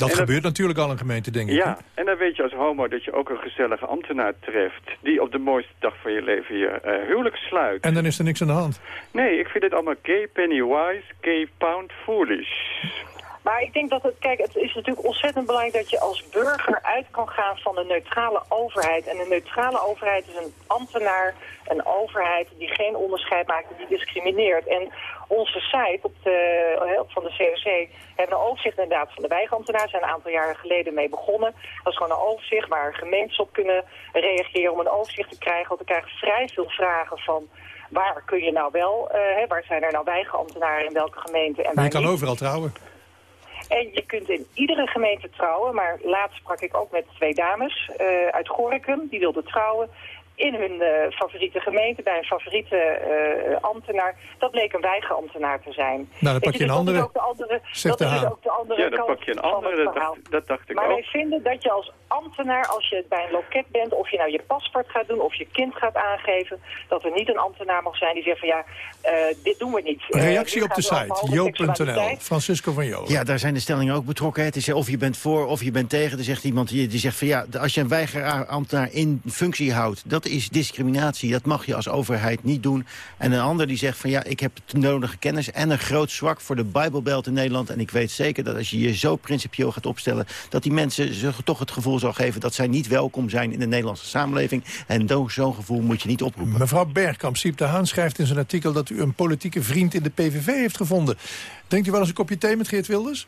Dat gebeurt natuurlijk al in gemeente, denk ik. Ja, en dan weet je als homo dat je ook een gezellige ambtenaar treft... die op de mooiste dag van je leven je uh, huwelijk sluit. En dan is er niks aan de hand? Nee, ik vind het allemaal gay penny wise, gay pound foolish. Maar ik denk dat het, kijk, het is natuurlijk ontzettend belangrijk dat je als burger uit kan gaan van een neutrale overheid. En een neutrale overheid is een ambtenaar, een overheid die geen onderscheid maakt, die discrimineert. En onze site op de, van de COC hebben een overzicht inderdaad van de weigerambtenaar. zijn een aantal jaren geleden mee begonnen. Dat is gewoon een overzicht waar gemeentes op kunnen reageren om een overzicht te krijgen. Want we krijgen vrij veel vragen van waar kun je nou wel, hè, waar zijn er nou weigerambtenaren in welke gemeente. En maar je kan overal trouwen. En je kunt in iedere gemeente trouwen, maar laatst sprak ik ook met twee dames uh, uit Gorinchem, die wilden trouwen in hun uh, favoriete gemeente, bij een favoriete uh, ambtenaar. Dat bleek een weigerambtenaar te zijn. Nou, dan pak je, je een andere, dat is ook de andere, dat is ook de andere ja, dan pak je een andere, dat dacht, dat dacht ik maar ook. wij vinden dat je als ambtenaar, als je bij een loket bent... of je nou je paspoort gaat doen of je kind gaat aangeven... dat er niet een ambtenaar mag zijn die zegt van ja, uh, dit doen we niet. Een reactie op de site, joop.nl, Francisco van Joop. Ja, daar zijn de stellingen ook betrokken. Het is of je bent voor of je bent tegen. Er zegt iemand die, die zegt van ja, als je een weigerambtenaar in functie houdt... dat is discriminatie, dat mag je als overheid niet doen. En een ander die zegt van ja, ik heb de nodige kennis... en een groot zwak voor de Bijbelbelt in Nederland. En ik weet zeker dat als je je zo principieel gaat opstellen... dat die mensen toch het gevoel zal geven dat zij niet welkom zijn in de Nederlandse samenleving. En zo'n gevoel moet je niet oproepen. Mevrouw Bergkamp, Siep de Haan schrijft in zijn artikel dat u een politieke vriend in de PVV heeft gevonden. Denkt u wel eens een kopje thee met Geert Wilders?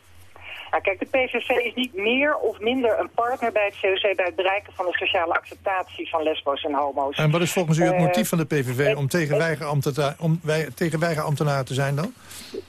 Nou, kijk, de PVV is niet meer of minder een partner bij het COC... bij het bereiken van de sociale acceptatie van lesbo's en homo's. En wat is volgens u het motief van de PVV om tegen weigerambtenaren, om wij, tegen weigerambtenaren te zijn dan?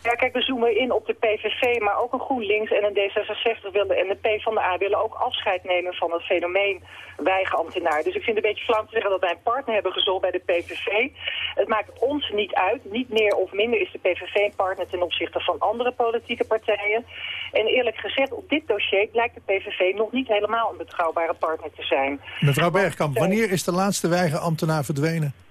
Ja, kijk, we zoomen in op de PVV, maar ook een GroenLinks en een D66 willen... en de P van de A willen ook afscheid nemen van het fenomeen weigerambtenaar. Dus ik vind het een beetje flauw te zeggen dat wij een partner hebben gezocht bij de PVV. Het maakt ons niet uit. Niet meer of minder is de PVV een partner ten opzichte van andere politieke partijen. En eerlijk gezegd, op dit dossier lijkt de PVV nog niet helemaal een betrouwbare partner te zijn. Mevrouw Bergkamp, wanneer is de laatste weigerambtenaar verdwenen?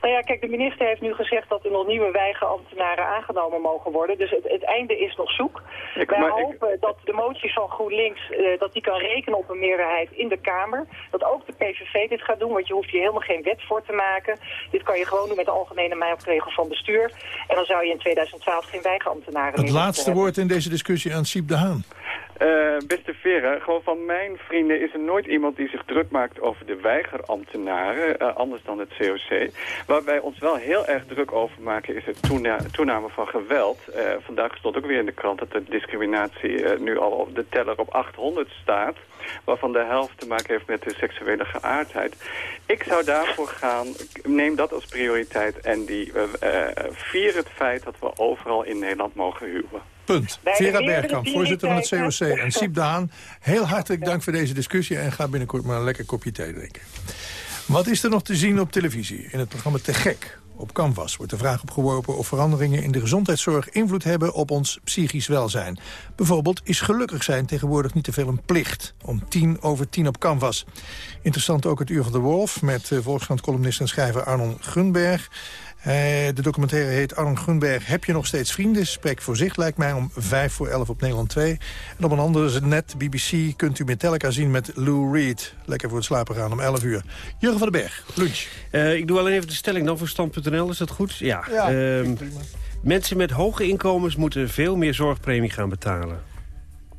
Nou ja, kijk, de minister heeft nu gezegd dat er nog nieuwe weigerambtenaren aangenomen mogen worden. Dus het, het einde is nog zoek. Ik- Wij ik- hopen dat de motie van GroenLinks, eh, dat die kan rekenen op een meerderheid in de Kamer. Dat ook de PVV dit gaat doen, want je hoeft hier helemaal geen wet voor te maken. Dit kan je gewoon doen met de algemene maatregel van bestuur. En dan zou je in 2012 geen weigerambtenaren meer Het moeten laatste woord in deze discussie aan Siep de Haan. Eh, beste Vera, gewoon van mijn vrienden is er nooit iemand die zich druk maakt over de weigerambtenaren, eh, anders dan het COC. Waar wij ons wel heel erg druk over maken is het toena- toename van geweld. Eh, vandaag stond ook weer in de krant dat de discriminatie nu al op de teller op 800 staat. Waarvan de helft te maken heeft met de seksuele geaardheid. Ik zou daarvoor gaan, neem dat als prioriteit en die, eh, vier het feit dat we overal in Nederland mogen huwen. Punt. Vera Bergkamp, voorzitter van het COC. En Siep de Haan, heel hartelijk dank voor deze discussie... en ga binnenkort maar een lekker kopje thee drinken. Wat is er nog te zien op televisie? In het programma Te Gek op Canvas wordt de vraag opgeworpen... of veranderingen in de gezondheidszorg invloed hebben op ons psychisch welzijn. Bijvoorbeeld is gelukkig zijn tegenwoordig niet te veel een plicht. Om tien over tien op Canvas. Interessant ook het Uur van de Wolf... met eh, Volkskrant-columnist en schrijver Arnon Gunberg... Eh, de documentaire heet Arnon Gunberg, heb je nog steeds vrienden? Spreek voor zich, lijkt mij, om vijf voor elf op Nederland 2. En op een andere net, BBC, kunt u Metallica zien met Lou Reed. Lekker voor het slapen gaan om 11 uur. Jurgen van den Berg, lunch. Eh, ik doe alleen even de stelling dan voor stand.nl, is dat goed? Ja. Ja, Ehm, mensen met hoge inkomens moeten veel meer zorgpremie gaan betalen.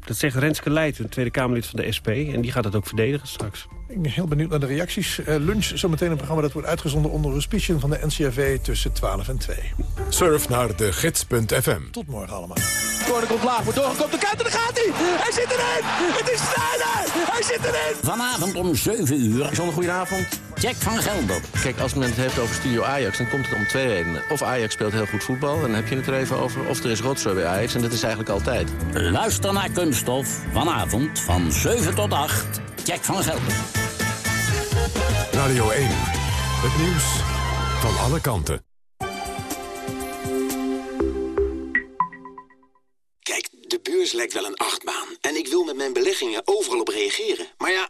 Dat zegt Renske Leijten, een Tweede Kamerlid van de SP. En die gaat het ook verdedigen straks. Ik ben heel benieuwd naar de reacties. Eh, lunch, zometeen een programma dat wordt uitgezonden onder auspiciën van de NCRV tussen 12 en 2. Surf naar de gids.fm. Tot morgen allemaal. Corner komt laag, wordt doorgekomen. De kuit, daar gaat hij! Hij zit erin! Het is Sneijder! Hij zit erin! Vanavond om 7 uur. Zonder goedenavond. Jack van Gelder. Kijk, als men het heeft over Studio Ajax, dan komt het om twee redenen. Of Ajax speelt heel goed voetbal, en dan heb je het er even over. Of er is rotzooi bij Ajax, en dat is eigenlijk altijd. Luister naar Kunststof. Vanavond van 7 tot 8. Jack van Gelder. Radio 1. Het nieuws van alle kanten. Kijk, de beurs lijkt wel een achtbaan. En ik wil met mijn beleggingen overal op reageren. Maar ja,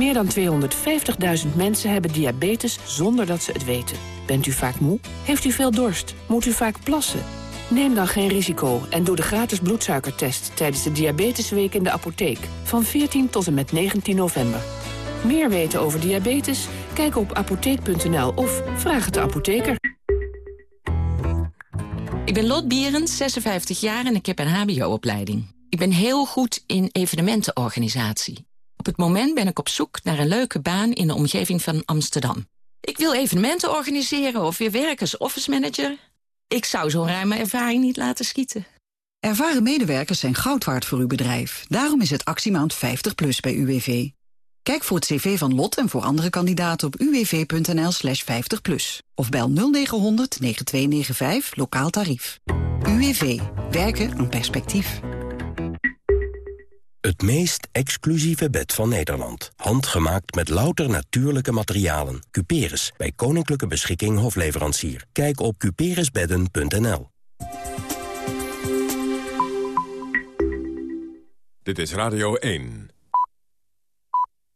Meer dan 250.000 mensen hebben diabetes zonder dat ze het weten. Bent u vaak moe? Heeft u veel dorst? Moet u vaak plassen? Neem dan geen risico en doe de gratis bloedsuikertest... tijdens de Diabetesweek in de apotheek van 14 tot en met 19 november. Meer weten over diabetes? Kijk op apotheek.nl of vraag het de apotheker. Ik ben Lot Bierens, 56 jaar en ik heb een hbo-opleiding. Ik ben heel goed in evenementenorganisatie. Op het moment ben ik op zoek naar een leuke baan in de omgeving van Amsterdam. Ik wil evenementen organiseren of weer werken als office manager. Ik zou zo'n ruime ervaring niet laten schieten. Ervaren medewerkers zijn goud waard voor uw bedrijf. Daarom is het actiemaand 50 plus bij UWV. Kijk voor het cv van Lot en voor andere kandidaten op uwv.nl slash 50 plus. Of bel 0900 9295 lokaal tarief. UWV. Werken aan perspectief. Het meest exclusieve bed van Nederland. Handgemaakt met louter natuurlijke materialen. Cuperus, bij Koninklijke Beschikking Hofleverancier. Kijk op cuperusbedden.nl. Dit is Radio 1.